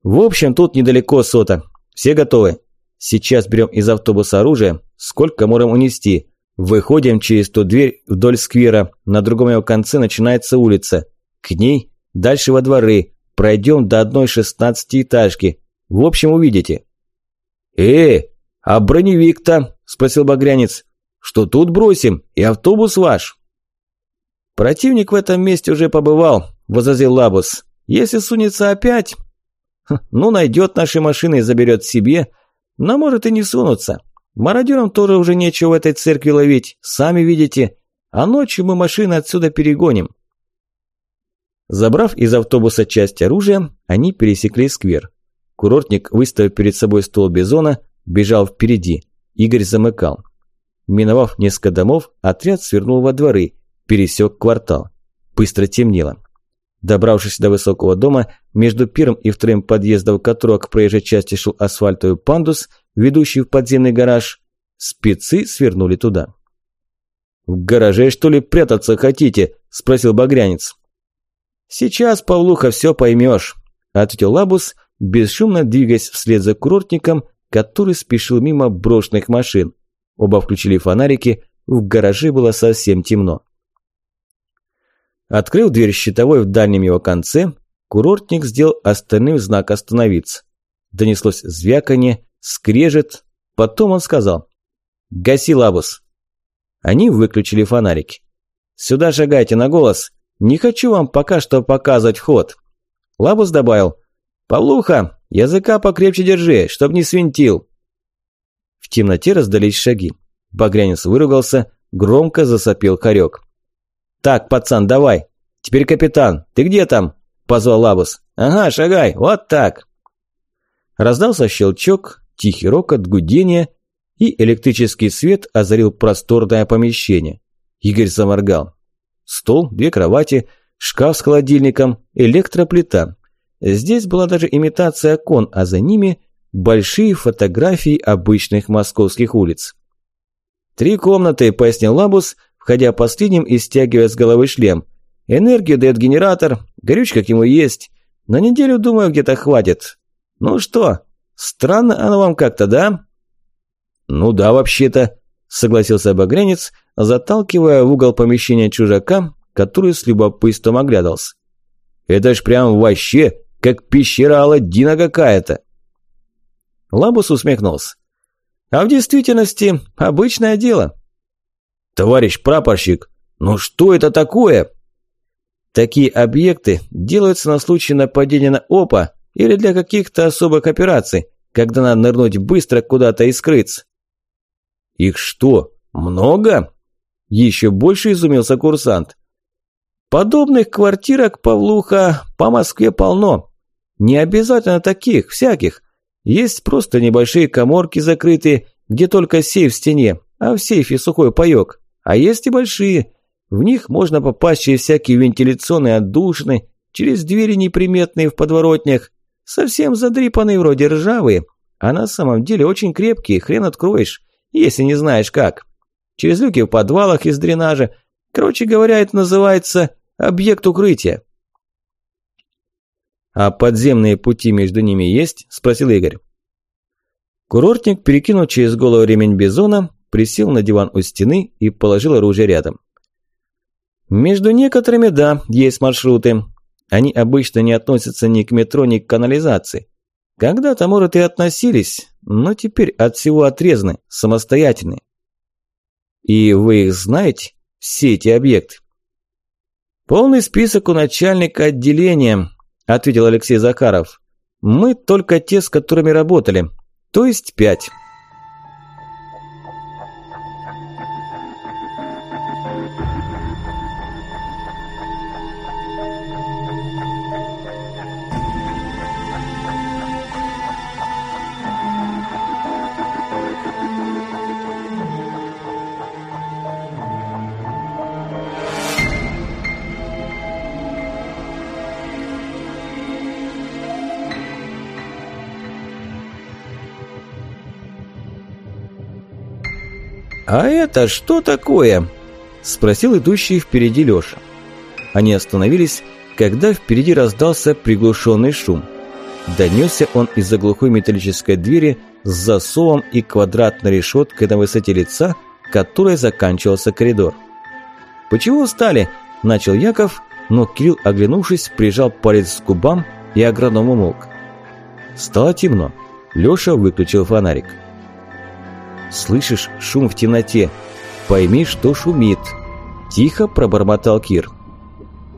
«В общем, тут недалеко сота. Все готовы?» Сейчас берем из автобуса оружие, сколько можем унести. Выходим через ту дверь вдоль сквера, на другом его конце начинается улица. К ней, дальше во дворы, пройдем до одной шестнадцатиэтажки. В общем, увидите. «Э, а броневик-то?» – спросил Багрянец. «Что тут бросим? И автобус ваш?» «Противник в этом месте уже побывал», – возразил Лабус. «Если сунется опять, ну, найдет наши машины и заберет себе, но может и не сунуться. Мародерам тоже уже нечего в этой церкви ловить, сами видите. А ночью мы машины отсюда перегоним. Забрав из автобуса часть оружия, они пересекли сквер. Курортник, выставив перед собой стол бизона, бежал впереди. Игорь замыкал. Миновав несколько домов, отряд свернул во дворы, пересек квартал. Быстро темнело. Добравшись до высокого дома, между первым и вторым подъездом которого к проезжей части шел асфальтовый пандус, ведущий в подземный гараж, спецы свернули туда. «В гараже, что ли, прятаться хотите?» – спросил Багрянец. «Сейчас, Павлуха, все поймешь», – ответил Лабус, бесшумно двигаясь вслед за курортником, который спешил мимо брошенных машин. Оба включили фонарики, в гараже было совсем темно. Открыв дверь щитовой в дальнем его конце, курортник сделал остальным знак остановиться. Донеслось звяканье, скрежет, потом он сказал «Гаси, Лабус». Они выключили фонарики. «Сюда шагайте на голос, не хочу вам пока что показывать ход». Лабус добавил «Павлуха, языка покрепче держи, чтоб не свинтил». В темноте раздались шаги. Багрянец выругался, громко засопел Хорек. «Так, пацан, давай. Теперь капитан. Ты где там?» – позвал Лабус. «Ага, шагай. Вот так». Раздался щелчок, тихий рокот, гудение, и электрический свет озарил просторное помещение. Игорь заморгал. Стол, две кровати, шкаф с холодильником, электроплита. Здесь была даже имитация окон, а за ними большие фотографии обычных московских улиц. «Три комнаты», – пояснил Лабус, входя последним и стягивая с головы шлем. Энергию дает генератор, горючка к нему есть. На неделю, думаю, где-то хватит. Ну что, странно оно вам как-то, да? Ну да, вообще-то, согласился Багрянец, заталкивая в угол помещения чужака, который с любопытством оглядывался. Это ж прям вообще как пещера Аладдина какая-то. Лабус усмехнулся. А в действительности обычное дело. Товарищ прапорщик, ну что это такое? Такие объекты делаются на случай нападения на ОПА или для каких-то особых операций, когда надо нырнуть быстро куда-то и скрыться. Их что, много? Еще больше изумился курсант. Подобных квартирок, Павлуха, по Москве полно. Не обязательно таких, всяких. Есть просто небольшие коморки закрытые, где только сейф в стене, а в сейфе сухой паёк. А есть и большие. В них можно попасть через всякие вентиляционные отдушины, через двери неприметные в подворотнях, совсем задрипанные вроде ржавые, а на самом деле очень крепкие, хрен откроешь, если не знаешь как. Через люки в подвалах из дренажа. Короче говоря, это называется объект укрытия. «А подземные пути между ними есть?» – спросил Игорь. Курортник перекинул через голову ремень бизона, присел на диван у стены и положил оружие рядом. «Между некоторыми, да, есть маршруты. Они обычно не относятся ни к метро, ни к канализации. Когда-то, может, и относились, но теперь от всего отрезаны, самостоятельны. И вы их знаете, все эти объекты?» «Полный список у начальника отделения», – ответил Алексей Захаров. «Мы только те, с которыми работали, то есть пять». «А это что такое?» – спросил идущий впереди Лёша. Они остановились, когда впереди раздался приглушенный шум. Донесся он из-за глухой металлической двери с засовом и квадратной решеткой на высоте лица, которой заканчивался коридор. «Почему устали?» – начал Яков, но Кирилл, оглянувшись, прижал палец к губам, и агроном умолк. Стало темно. Лёша выключил фонарик. Слышишь шум в темноте? Пойми, что шумит. Тихо пробормотал Кир.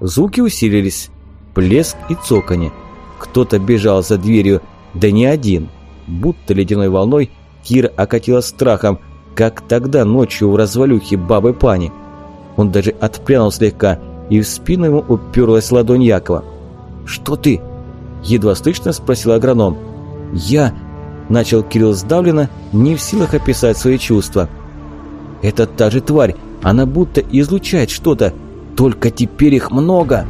Звуки усилились. Плеск и цоканье. Кто-то бежал за дверью, да не один. Будто ледяной волной Кир окатила страхом, как тогда ночью в развалюхе бабы Пани. Он даже отпрянул слегка, и в спину ему уперлась ладонь Якова. «Что ты?» – едва слышно спросил агроном. «Я...» Начал Кирилл сдавленно, не в силах описать свои чувства. «Это та же тварь, она будто излучает что-то, только теперь их много!»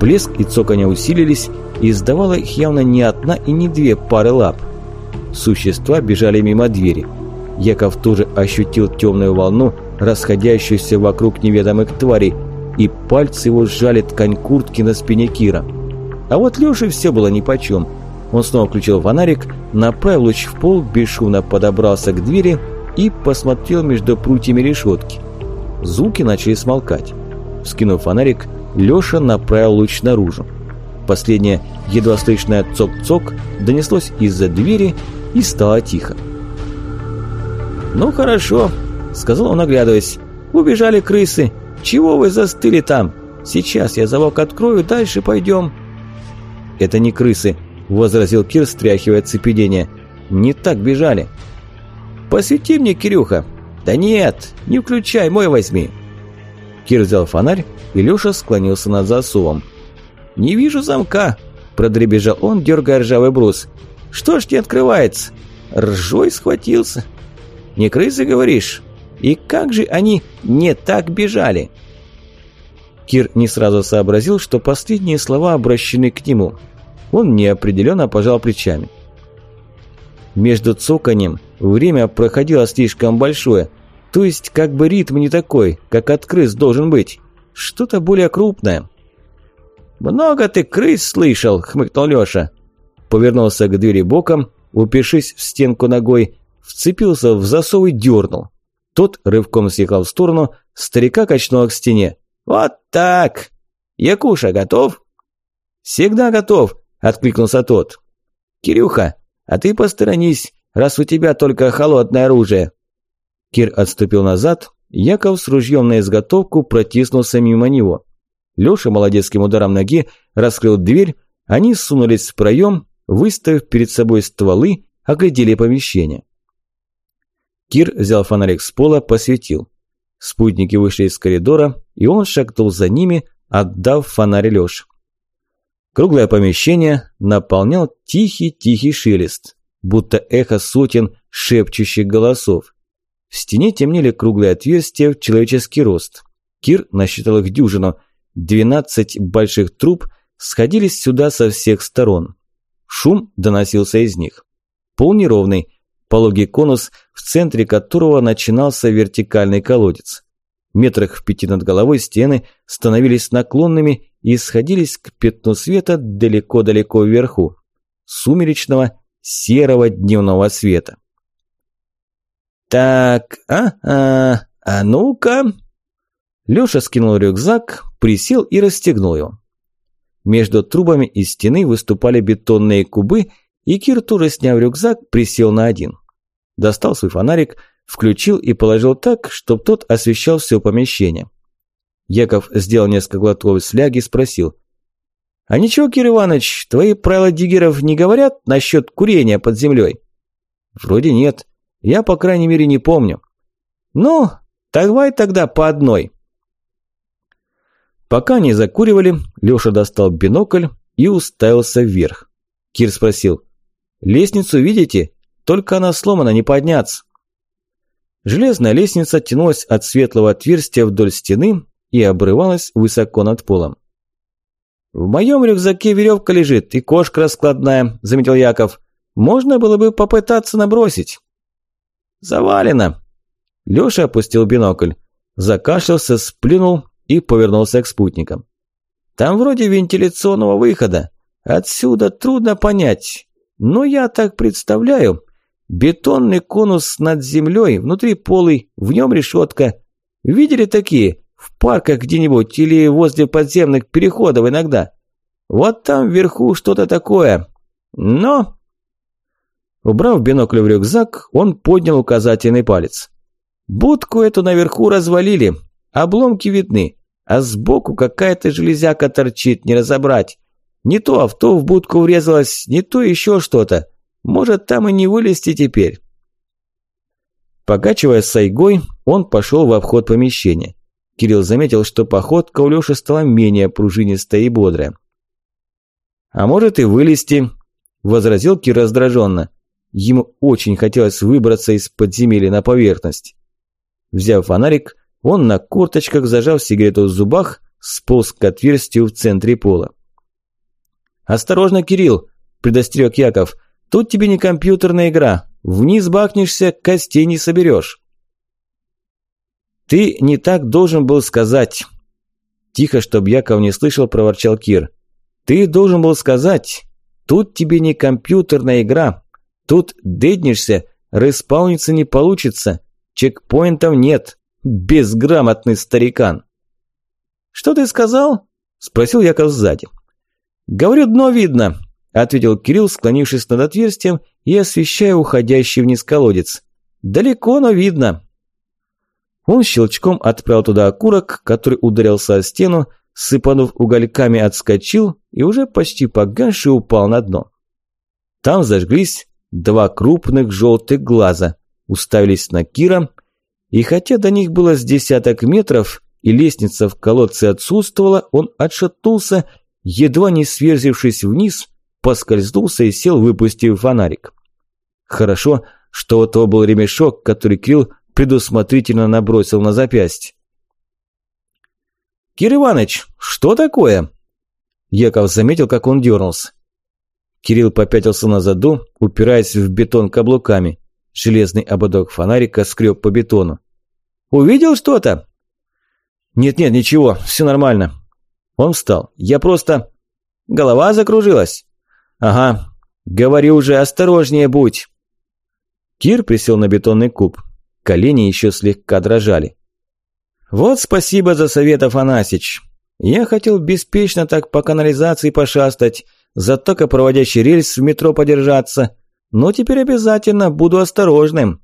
Плеск и цоканье усилились, и издавала их явно не одна и не две пары лап. Существа бежали мимо двери. Яков тоже ощутил темную волну, расходящуюся вокруг неведомых тварей, и пальцы его сжали ткань куртки на спине Кира. А вот Лёше все было нипочем – он снова включил фонарик, направил луч в пол, бесшумно подобрался к двери и посмотрел между прутьями решетки. Звуки начали смолкать. Скинув фонарик, Лёша направил луч наружу. Последнее едва слышное цок-цок донеслось из-за двери и стало тихо. «Ну хорошо», — сказал он, оглядываясь. «Убежали крысы. Чего вы застыли там? Сейчас я замок открою, дальше пойдем». «Это не крысы», – возразил Кир, стряхивая цепедение. «Не так бежали». «Посвети мне, Кирюха!» «Да нет, не включай, мой возьми!» Кир взял фонарь, и Леша склонился над засовом. «Не вижу замка!» – продребежал он, дергая ржавый брус. «Что ж не открывается?» «Ржой схватился!» «Не крысы, говоришь?» «И как же они не так бежали?» Кир не сразу сообразил, что последние слова обращены к нему – он неопределенно пожал плечами. Между цоканем время проходило слишком большое, то есть как бы ритм не такой, как от крыс должен быть. Что-то более крупное. «Много ты крыс слышал», — хмыкнул Лёша. Повернулся к двери боком, упершись в стенку ногой, вцепился в засов и дернул. Тот рывком съехал в сторону, старика качнуло к стене. «Вот так! Якуша готов?» «Всегда готов», – откликнулся тот. «Кирюха, а ты посторонись, раз у тебя только холодное оружие». Кир отступил назад, Яков с ружьем на изготовку протиснулся мимо него. Лёша молодецким ударом ноги раскрыл дверь, они сунулись в проем, выставив перед собой стволы, оглядели помещение. Кир взял фонарик с пола, посветил. Спутники вышли из коридора, и он шагнул за ними, отдав фонарь Лёше. Круглое помещение наполнял тихий-тихий шелест, будто эхо сотен шепчущих голосов. В стене темнели круглые отверстия в человеческий рост. Кир насчитал их дюжину. Двенадцать больших труб сходились сюда со всех сторон. Шум доносился из них. Пол неровный, пологий конус, в центре которого начинался вертикальный колодец. Метрах в пяти над головой стены становились наклонными и сходились к пятну света далеко-далеко вверху. Сумеречного, серого дневного света. «Так, а-а, а ну-ка!» Лёша скинул рюкзак, присел и расстегнул его. Между трубами из стены выступали бетонные кубы, и Кир, тоже сняв рюкзак, присел на один. Достал свой фонарик, включил и положил так, чтобы тот освещал все помещение. Яков сделал несколько глотков из фляги и спросил. «А ничего, Кир Иванович, твои правила диггеров не говорят насчет курения под землей?» «Вроде нет. Я, по крайней мере, не помню». «Ну, давай тогда по одной». Пока они закуривали, Лёша достал бинокль и уставился вверх. Кир спросил. «Лестницу видите? Только она сломана, не подняться». Железная лестница тянулась от светлого отверстия вдоль стены и обрывалась высоко над полом. «В моем рюкзаке веревка лежит и кошка раскладная», – заметил Яков. «Можно было бы попытаться набросить». «Завалено». Лёша опустил бинокль, закашлялся, сплюнул и повернулся к спутникам. «Там вроде вентиляционного выхода. Отсюда трудно понять. Но я так представляю. Бетонный конус над землей, внутри полый, в нем решетка. Видели такие? В парках где-нибудь или возле подземных переходов иногда. Вот там вверху что-то такое. Но...» Убрав бинокль в рюкзак, он поднял указательный палец. «Будку эту наверху развалили, Обломки видны, а сбоку какая-то железяка торчит, не разобрать. Не то авто в будку врезалось, не то еще что-то. Может, там и не вылезти теперь. Покачивая сайгой, он пошел в обход помещения. Кирилл заметил, что походка у Лёши стала менее пружинистая и бодрая. «А может и вылезти», – возразил Кир раздраженно. Ему очень хотелось выбраться из подземелья на поверхность. Взяв фонарик, он на корточках, зажав сигарету в зубах, сполз к отверстию в центре пола. «Осторожно, Кирилл!» – предостерег Яков. «Тут тебе не компьютерная игра. Вниз бахнешься, костей не соберешь». «Ты не так должен был сказать». Тихо, чтобы Яков не слышал, проворчал Кир. «Ты должен был сказать, тут тебе не компьютерная игра. Тут деднешься, респауниться не получится, чекпоинтов нет. Безграмотный старикан. «Что ты сказал?» – спросил Яков сзади. «Говорю, дно видно», – ответил Кирилл, склонившись над отверстием и освещая уходящий вниз колодец. «Далеко, но видно». Он щелчком отправил туда окурок, который ударился о стену, сыпанув угольками, отскочил и уже почти погасший упал на дно. Там зажглись два крупных желтых глаза, уставились на Кира – и хотя до них было с десяток метров, и лестница в колодце отсутствовала, он отшатнулся, едва не сверзившись вниз, поскользнулся и сел, выпустив фонарик. Хорошо, что у того был ремешок, который Крил предусмотрительно набросил на запястье. «Кир Иванович, что такое?» Яков заметил, как он дернулся. Кирилл попятился на заду, упираясь в бетон каблуками. Железный ободок фонарика скреб по бетону. Увидел что-то?» «Нет-нет, ничего, все нормально». Он встал. «Я просто...» «Голова закружилась?» «Ага. Говори уже, осторожнее будь». Кир присел на бетонный куб. Колени еще слегка дрожали. «Вот спасибо за совет, Афанасич. Я хотел беспечно так по канализации пошастать, за тока проводящий рельс в метро подержаться, но теперь обязательно буду осторожным.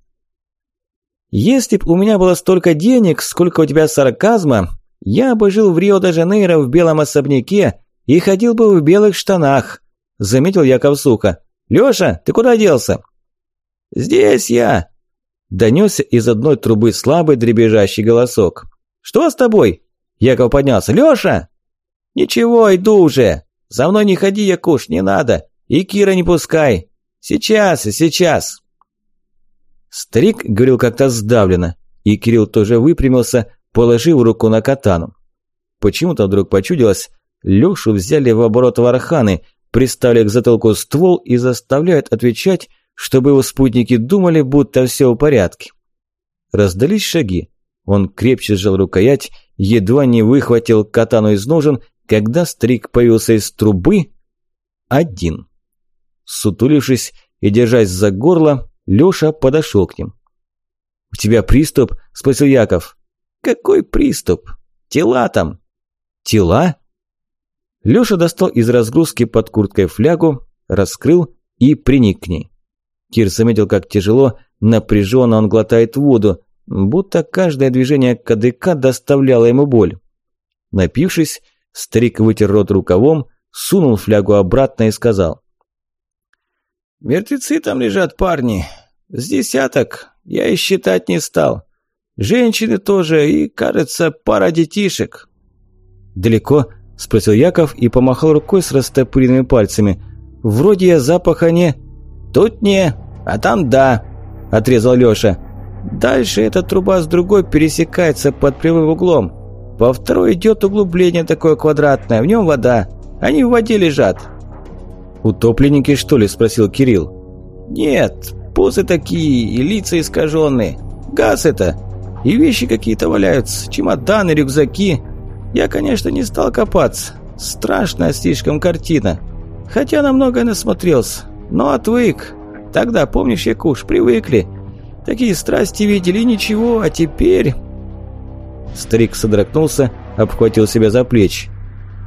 Если б у меня было столько денег, сколько у тебя сарказма, я бы жил в Рио-де-Жанейро в белом особняке и ходил бы в белых штанах», – заметил Яков сухо. «Лёша, ты куда делся?» «Здесь я!» – донёсся из одной трубы слабый дребезжащий голосок. «Что с тобой?» – Яков поднялся. «Лёша!» «Ничего, иду уже! За мной не ходи, Якуш, не надо! И Кира не пускай! Сейчас, сейчас!» Старик говорил как-то сдавленно, и Кирилл тоже выпрямился, положив руку на катану. Почему-то вдруг почудилось, Лёшу взяли в оборот варханы, приставили к затылку ствол и заставляют отвечать, чтобы его спутники думали, будто все в порядке. Раздались шаги. Он крепче сжал рукоять, едва не выхватил катану из ножен, когда стрик появился из трубы один. Сутулившись и держась за горло, Лёша подошел к ним. «У тебя приступ?» – спросил Яков. «Какой приступ? Тела там». «Тела?» Лёша достал из разгрузки под курткой флягу, раскрыл и приник к ней. Кир заметил, как тяжело, напряженно он глотает воду, будто каждое движение КДК доставляло ему боль. Напившись, старик вытер рот рукавом, сунул флягу обратно и сказал. «Мертвецы там лежат, парни. С десяток я и считать не стал. Женщины тоже и, кажется, пара детишек». «Далеко?» – спросил Яков и помахал рукой с растопыренными пальцами. «Вроде я запаха не...» «Тут не, а там да», – отрезал Лёша. «Дальше эта труба с другой пересекается под прямым углом. По второй идет углубление такое квадратное, в нем вода. Они в воде лежат». «Утопленники, что ли?» – спросил Кирилл. «Нет, позы такие и лица искаженные. Газ это. И вещи какие-то валяются, чемоданы, рюкзаки. Я, конечно, не стал копаться. Страшная слишком картина. Хотя на многое насмотрелся. Но отвык. Тогда, помнишь, Якуш, привыкли. Такие страсти видели, ничего, а теперь... Старик содрогнулся, обхватил себя за плечи.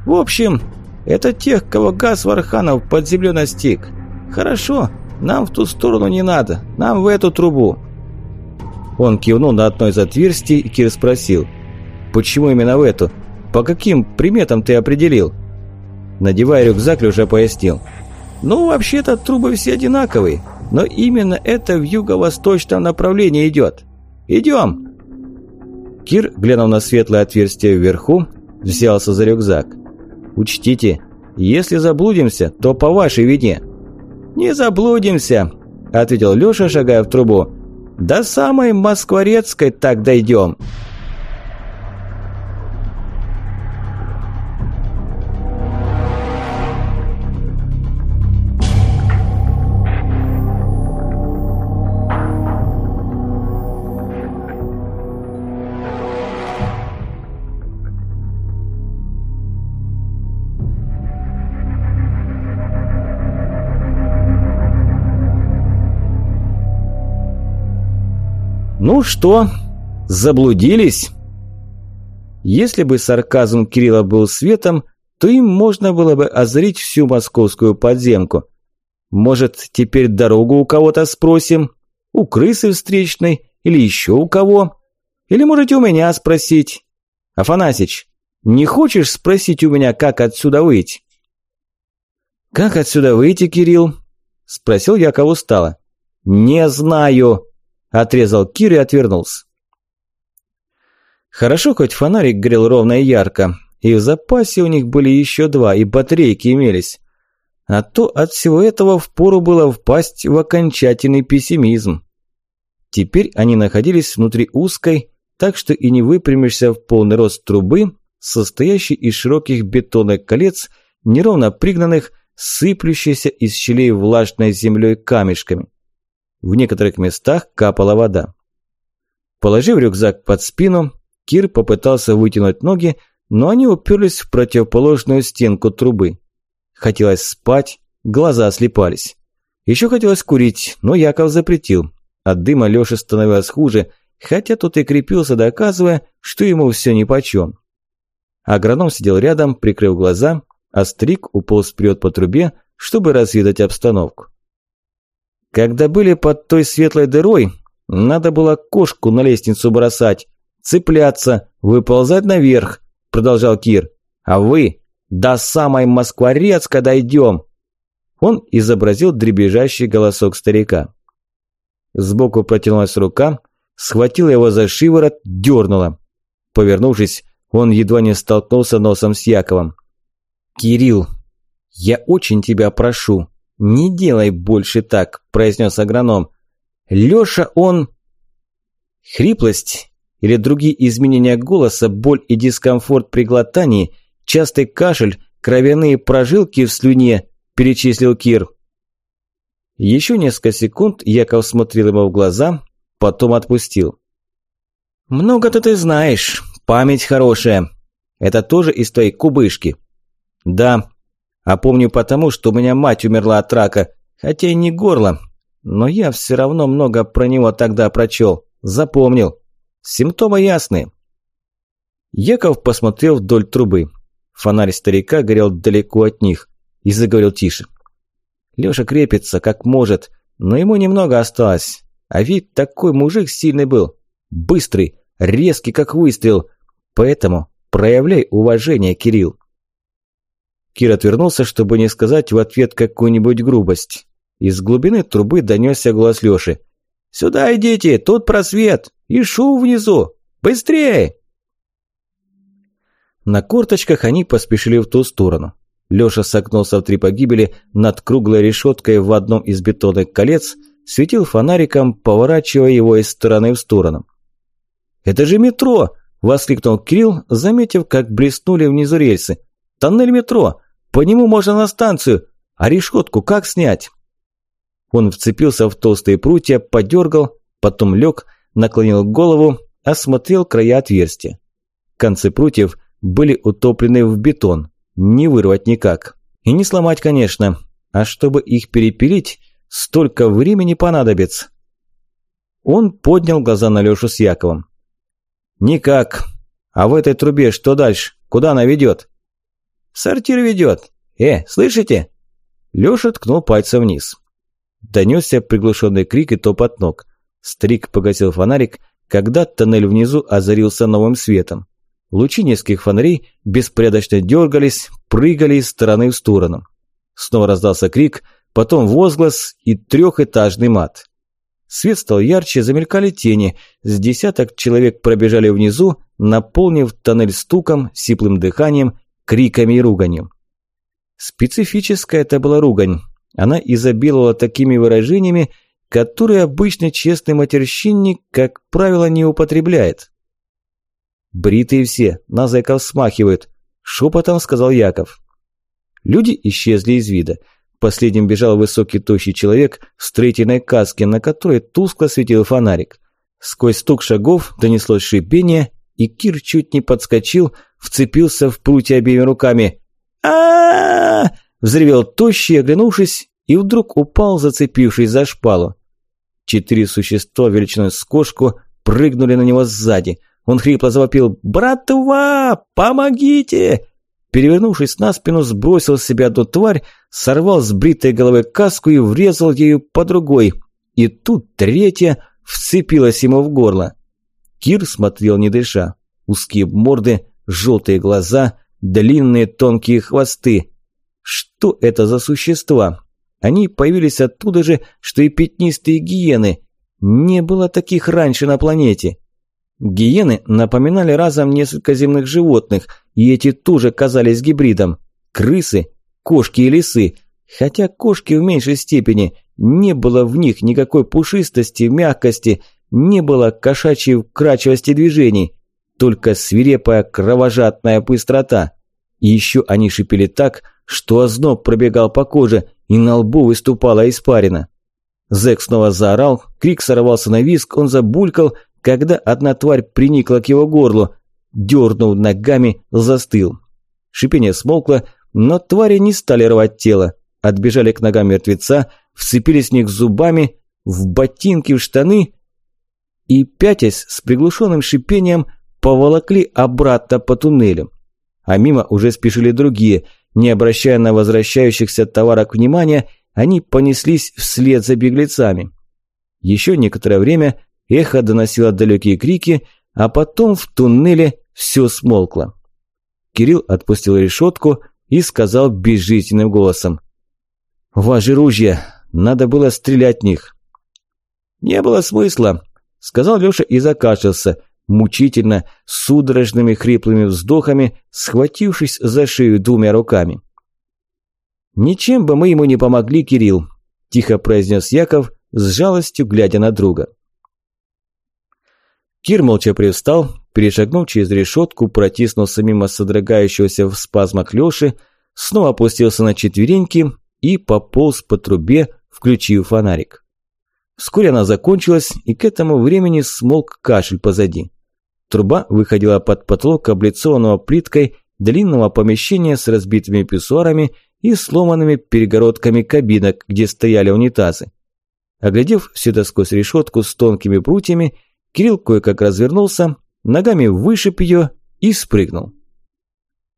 В общем, это тех, кого газ Варханов под землю настиг. Хорошо, нам в ту сторону не надо, нам в эту трубу. Он кивнул на одно из отверстий, и Кир спросил. «Почему именно в эту? По каким приметам ты определил?» Надевая рюкзак, уже пояснил. «Ну, вообще-то трубы все одинаковые, но именно это в юго-восточном направлении идет. Идем!» Кир, глянув на светлое отверстие вверху, взялся за рюкзак. «Учтите, если заблудимся, то по вашей вине». «Не заблудимся», – ответил Лёша, шагая в трубу. «До самой Москворецкой так дойдем». «Ну что, заблудились?» Если бы сарказм Кирилла был светом, то им можно было бы озрить всю московскую подземку. Может, теперь дорогу у кого-то спросим? У крысы встречной? Или еще у кого? Или можете у меня спросить? Афанасич, не хочешь спросить у меня, как отсюда выйти? «Как отсюда выйти, Кирилл?» – спросил Яков устало. «Не знаю», Отрезал Кир и отвернулся. Хорошо, хоть фонарик горел ровно и ярко, и в запасе у них были еще два, и батарейки имелись. А то от всего этого впору было впасть в окончательный пессимизм. Теперь они находились внутри узкой, так что и не выпрямишься в полный рост трубы, состоящей из широких бетонных колец, неровно пригнанных, сыплющейся из щелей влажной землей камешками. В некоторых местах капала вода. Положив рюкзак под спину, Кир попытался вытянуть ноги, но они уперлись в противоположную стенку трубы. Хотелось спать, глаза слепались. Еще хотелось курить, но Яков запретил. От дыма Лёше становилось хуже, хотя тут и крепился, доказывая, что ему все нипочем. Агроном сидел рядом, прикрыв глаза, а Стрик уполз вперед по трубе, чтобы разведать обстановку. Когда были под той светлой дырой, надо было кошку на лестницу бросать, цепляться, выползать наверх, продолжал Кир. А вы до самой Москворецка дойдем. Он изобразил дребезжащий голосок старика. Сбоку протянулась рука, схватила его за шиворот, дернула. Повернувшись, он едва не столкнулся носом с Яковом. «Кирилл, я очень тебя прошу, не делай больше так», – произнес агроном. «Лёша, он...» Хриплость или другие изменения голоса, боль и дискомфорт при глотании, частый кашель, кровяные прожилки в слюне, перечислил Кир. Еще несколько секунд Яков смотрел ему в глаза, потом отпустил. «Много-то ты знаешь, память хорошая. Это тоже из твоей кубышки?» «Да. А помню потому, что у меня мать умерла от рака, хотя и не горло. Но я все равно много про него тогда прочел, запомнил. Симптомы ясны». Яков посмотрел вдоль трубы. Фонарь старика горел далеко от них и заговорил тише. Лёша крепится, как может, но ему немного осталось. А ведь такой мужик сильный был. Быстрый, резкий, как выстрел. Поэтому проявляй уважение, Кирилл. Кир отвернулся, чтобы не сказать в ответ какую-нибудь грубость. Из глубины трубы донесся голос Лёши. «Сюда идите, тут просвет! И шум внизу! Быстрее!» На корточках они поспешили в ту сторону. Лёша согнулся в три погибели над круглой решеткой в одном из бетонных колец, светил фонариком, поворачивая его из стороны в сторону. «Это же метро!» – воскликнул Кирилл, заметив, как блеснули внизу рельсы. «Тоннель метро! По нему можно на станцию! А решетку как снять?» Он вцепился в толстые прутья, подергал, потом лег, наклонил голову, осмотрел края отверстия. Концы прутьев были утоплены в бетон, не вырвать никак. И не сломать, конечно. А чтобы их перепилить, столько времени понадобится. Он поднял глаза на Лёшу с Яковом. «Никак. А в этой трубе что дальше? Куда она ведет?» «Сортир ведет. Э, слышите?» Лёша ткнул пальцем вниз. Донесся приглушенный крик и топот ног. Стрик погасил фонарик, когда тоннель внизу озарился новым светом. Лучи нескольких фонарей беспорядочно дергались, прыгали из стороны в сторону. Снова раздался крик, потом возглас и трехэтажный мат. Свет стал ярче, замелькали тени. С десяток человек пробежали внизу, наполнив тоннель стуком, сиплым дыханием, криками и руганью. Специфическая это была ругань. Она изобиловала такими выражениями, которые обычно честный матерщинник, как правило, не употребляет. «Бритые все, на зэков смахивают», – шепотом сказал Яков. Люди исчезли из вида. Последним бежал высокий тощий человек в строительной каске, на которой тускло светил фонарик. Сквозь стук шагов донеслось шипение, и Кир чуть не подскочил, вцепился в прутья обеими руками. а, взревел тощий, оглянувшись, и вдруг упал, зацепившись за шпалу. Четыре существа величиной с кошку прыгнули на него сзади – он хрипло завопил «Братва! Помогите!» Перевернувшись на спину, сбросил с себя одну тварь, сорвал с бритой головы каску и врезал ею по другой. И тут третья вцепилась ему в горло. Кир смотрел не дыша. Узкие морды, желтые глаза, длинные тонкие хвосты. Что это за существа? Они появились оттуда же, что и пятнистые гиены. Не было таких раньше на планете. Гиены напоминали разом несколько земных животных, и эти тоже казались гибридом. Крысы, кошки и лисы. Хотя кошки в меньшей степени, не было в них никакой пушистости, мягкости, не было кошачьей вкрачивости движений, только свирепая кровожадная быстрота. И еще они шипели так, что озноб пробегал по коже, и на лбу выступала испарина. Зэк снова заорал, крик сорвался на виск, он забулькал, когда одна тварь приникла к его горлу, дернул ногами, застыл. Шипение смолкло, но твари не стали рвать тело, отбежали к ногам мертвеца, вцепились в них зубами, в ботинки, в штаны и, пятясь с приглушенным шипением, поволокли обратно по туннелю. а мимо уже спешили другие. Не обращая на возвращающихся товарок внимания, они понеслись вслед за беглецами. Еще некоторое время эхо доносило далекие крики, а потом в туннеле все смолкло. Кирилл отпустил решетку и сказал безжизненным голосом. «Ваши ружья, надо было стрелять в них». «Не было смысла», – сказал Лёша и закашлялся, мучительно, судорожными хриплыми вздохами, схватившись за шею двумя руками. «Ничем бы мы ему не помогли, Кирилл», – тихо произнес Яков, с жалостью глядя на друга. Кир молча привстал, перешагнув через решетку, протиснулся мимо содрогающегося в спазмах Лёши, снова опустился на четвереньки и пополз по трубе, включив фонарик. Вскоре она закончилась, и к этому времени смолк кашель позади. Труба выходила под потолок облицованного плиткой длинного помещения с разбитыми писсуарами и сломанными перегородками кабинок, где стояли унитазы. Оглядев все это сквозь решетку с тонкими прутьями, Кирилл кое-как развернулся, ногами вышиб ее и спрыгнул.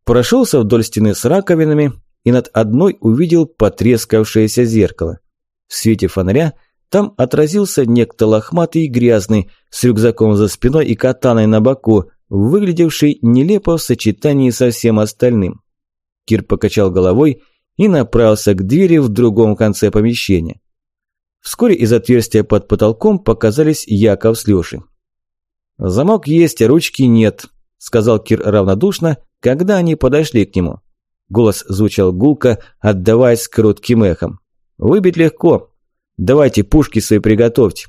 Прошелся вдоль стены с раковинами и над одной увидел потрескавшееся зеркало. В свете фонаря там отразился некто лохматый и грязный, с рюкзаком за спиной и катаной на боку, выглядевший нелепо в сочетании со всем остальным. Кир покачал головой и направился к двери в другом конце помещения. Вскоре из отверстия под потолком показались Яков с Лешей. «Замок есть, а ручки нет», – сказал Кир равнодушно, когда они подошли к нему. Голос звучал гулко, отдаваясь коротким эхом. «Выбить легко. Давайте пушки свои приготовьте».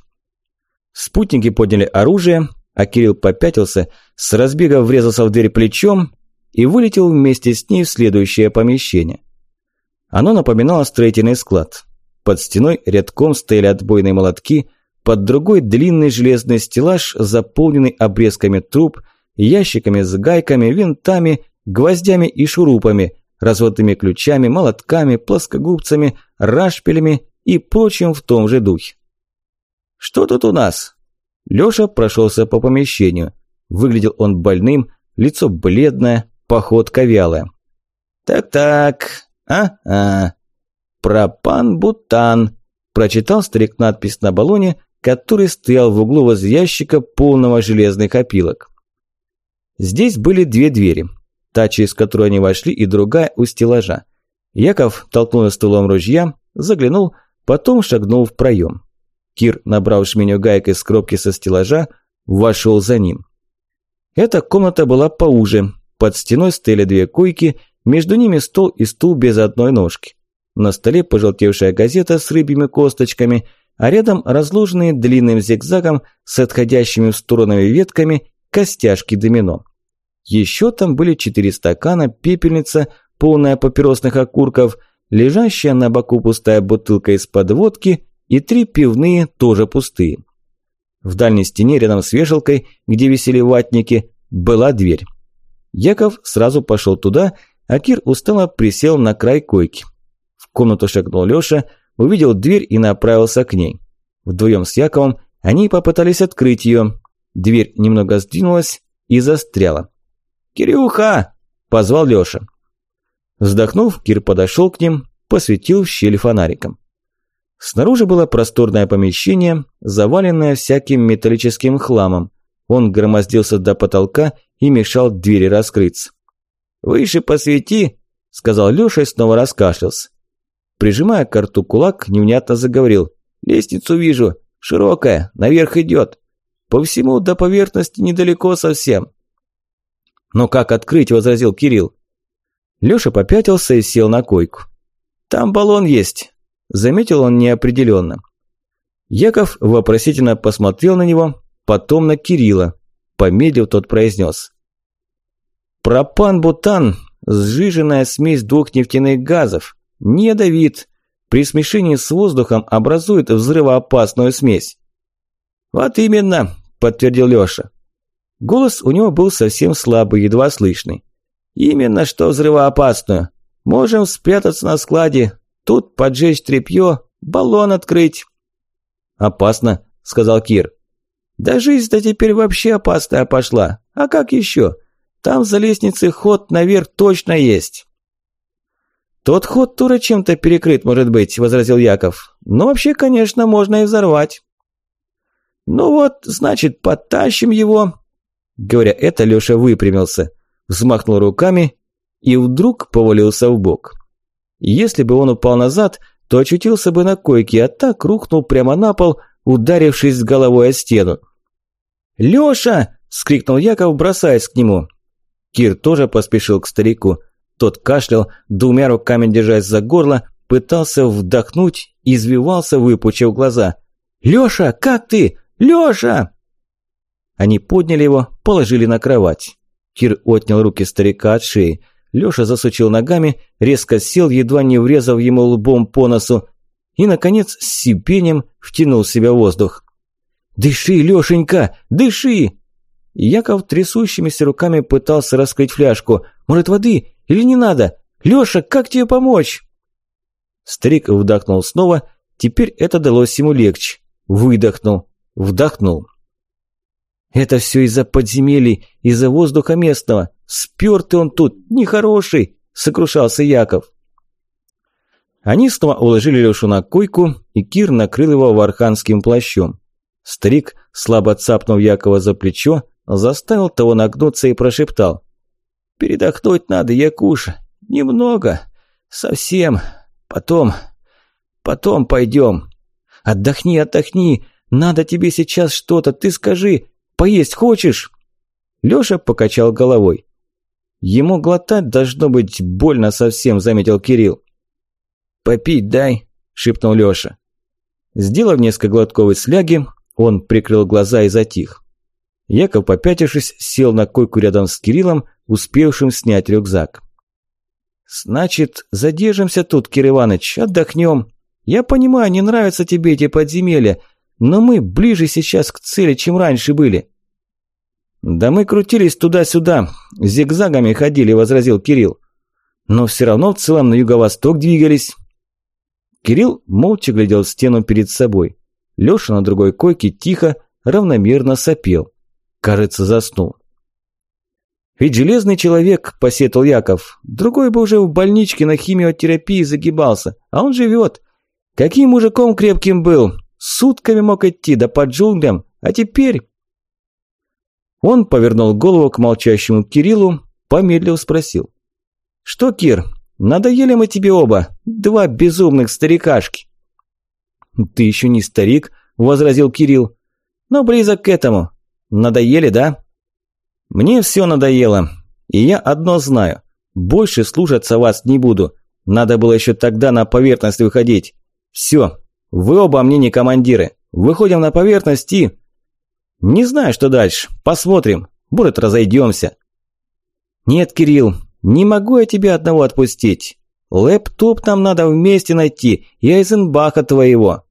Спутники подняли оружие, а Кирилл попятился, с разбега врезался в дверь плечом и вылетел вместе с ней в следующее помещение. Оно напоминало строительный склад. Под стеной рядком стояли отбойные молотки, под другой длинный железный стеллаж, заполненный обрезками труб, ящиками с гайками, винтами, гвоздями и шурупами, разводными ключами, молотками, плоскогубцами, рашпилями и прочим в том же духе. «Что тут у нас?» Лёша прошелся по помещению. Выглядел он больным, лицо бледное, походка вялая. «Так-так, а-а, «Пропан-бутан», – прочитал старик надпись на баллоне, который стоял в углу возле ящика, полного железных опилок. Здесь были две двери, та, через которую они вошли, и другая у стеллажа. Яков толкнул стулом ружья, заглянул, потом шагнул в проем. Кир, набрав шменю гайкой с кропки со стеллажа, вошел за ним. Эта комната была поуже, под стеной стояли две койки, между ними стол и стул без одной ножки. На столе пожелтевшая газета с рыбьими косточками, а рядом разложенные длинным зигзагом с отходящими в стороны ветками костяшки домино. Еще там были четыре стакана, пепельница, полная папиросных окурков, лежащая на боку пустая бутылка из-под водки и три пивные, тоже пустые. В дальней стене, рядом с вешалкой, где висели ватники, была дверь. Яков сразу пошел туда, а Кир устало присел на край койки комнату шагнул Лёша, увидел дверь и направился к ней. Вдвоем с Яковом они попытались открыть ее. Дверь немного сдвинулась и застряла. «Кирюха!» – позвал Лёша. Вздохнув, Кир подошел к ним, посветил в щель фонариком. Снаружи было просторное помещение, заваленное всяким металлическим хламом. Он громоздился до потолка и мешал двери раскрыться. «Выше посвети!» – сказал Лёша и снова раскашлялся. Прижимая к рту кулак, невнятно заговорил. «Лестницу вижу. Широкая. Наверх идет. По всему до поверхности недалеко совсем». «Но как открыть?» – возразил Кирилл. Лёша попятился и сел на койку. «Там баллон есть», – заметил он неопределенно. Яков вопросительно посмотрел на него, потом на Кирилла. Помедлив, тот произнес. «Пропан-бутан – сжиженная смесь двух нефтяных газов. Не ядовит. При смешении с воздухом образует взрывоопасную смесь. «Вот именно», – подтвердил Лёша. Голос у него был совсем слабый, едва слышный. «Именно что взрывоопасную. Можем спрятаться на складе, тут поджечь тряпье, баллон открыть». «Опасно», – сказал Кир. «Да жизнь-то теперь вообще опасная пошла. А как еще? Там за лестницей ход наверх точно есть». «Тот ход тура чем-то перекрыт, может быть», – возразил Яков. «Но вообще, конечно, можно и взорвать». «Ну вот, значит, подтащим его». Говоря это, Лёша выпрямился, взмахнул руками и вдруг повалился в бок. Если бы он упал назад, то очутился бы на койке, а так рухнул прямо на пол, ударившись головой о стену. «Лёша!» – скрикнул Яков, бросаясь к нему. Кир тоже поспешил к старику. Тот кашлял, двумя руками держась за горло, пытался вдохнуть, извивался, выпучив глаза. «Лёша, как ты? Лёша!» Они подняли его, положили на кровать. Кир отнял руки старика от шеи. Лёша засучил ногами, резко сел, едва не врезав ему лбом по носу, и, наконец, с сипением втянул в себя воздух. «Дыши, Лёшенька, дыши!» Яков трясущимися руками пытался раскрыть фляжку. «Может, воды? Или не надо? Лёша, как тебе помочь?» Старик вдохнул снова, теперь это далось ему легче. Выдохнул, вдохнул. «Это все из-за подземелий, из-за воздуха местного. Спёртый он тут, нехороший!» – сокрушался Яков. Они снова уложили Лешу на койку, и Кир накрыл его варханским плащом. Старик, слабо цапнув Якова за плечо, заставил того нагнуться и прошептал. «Передохнуть надо, Якуша. Немного. Совсем. Потом... Потом пойдем. Отдохни, отдохни. Надо тебе сейчас что-то. Ты скажи. Поесть хочешь?» Лёша покачал головой. «Ему глотать должно быть больно совсем», – заметил Кирилл. «Попить дай», – шепнул Лёша. Сделав несколько глотков из сляги, он прикрыл глаза и затих. Яков, попятившись, сел на койку рядом с Кириллом, успевшим снять рюкзак. «Значит, задержимся тут, Кир Иванович, отдохнем. Я понимаю, не нравятся тебе эти подземелья, но мы ближе сейчас к цели, чем раньше были». «Да мы крутились туда-сюда, зигзагами ходили», – возразил Кирилл. «Но все равно в целом на юго-восток двигались». Кирилл молча глядел в стену перед собой. Лёша на другой койке тихо, равномерно сопел. Кажется, заснул. «Ведь железный человек», – посетовал Яков, – «другой бы уже в больничке на химиотерапии загибался, а он живет. Каким мужиком крепким был, сутками мог идти, да под джунглям, а теперь...» Он повернул голову к молчащему Кириллу, помедлил, спросил. «Что, Кир, надоели мы тебе оба, два безумных старикашки?» «Ты еще не старик», – возразил Кирилл, – «но близок к этому. Надоели, да? Мне все надоело. И я одно знаю. Больше слушаться вас не буду. Надо было еще тогда на поверхность выходить. Все. Вы оба мне не командиры. Выходим на поверхность и... Не знаю, что дальше. Посмотрим. Может, разойдемся. Нет, Кирилл, не могу я тебя одного отпустить. Лэптоп нам надо вместе найти и Айзенбаха твоего.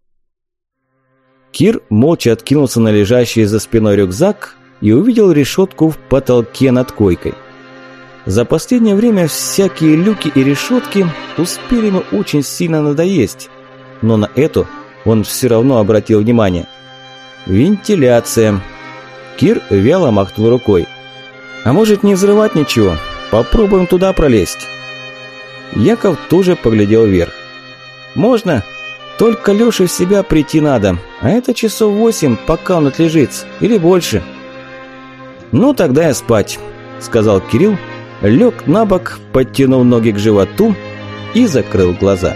Кир молча откинулся на лежащий за спиной рюкзак и увидел решетку в потолке над койкой. За последнее время всякие люки и решетки успели ему очень сильно надоесть, но на эту он все равно обратил внимание. Вентиляция. Кир вяло махнул рукой. А может не взрывать ничего? Попробуем туда пролезть. Яков тоже поглядел вверх. «Можно?» Только Лёше в себя прийти надо, а это часов восемь, пока он отлежится, или больше. «Ну, тогда я спать», – сказал Кирилл, лег на бок, подтянул ноги к животу и закрыл глаза.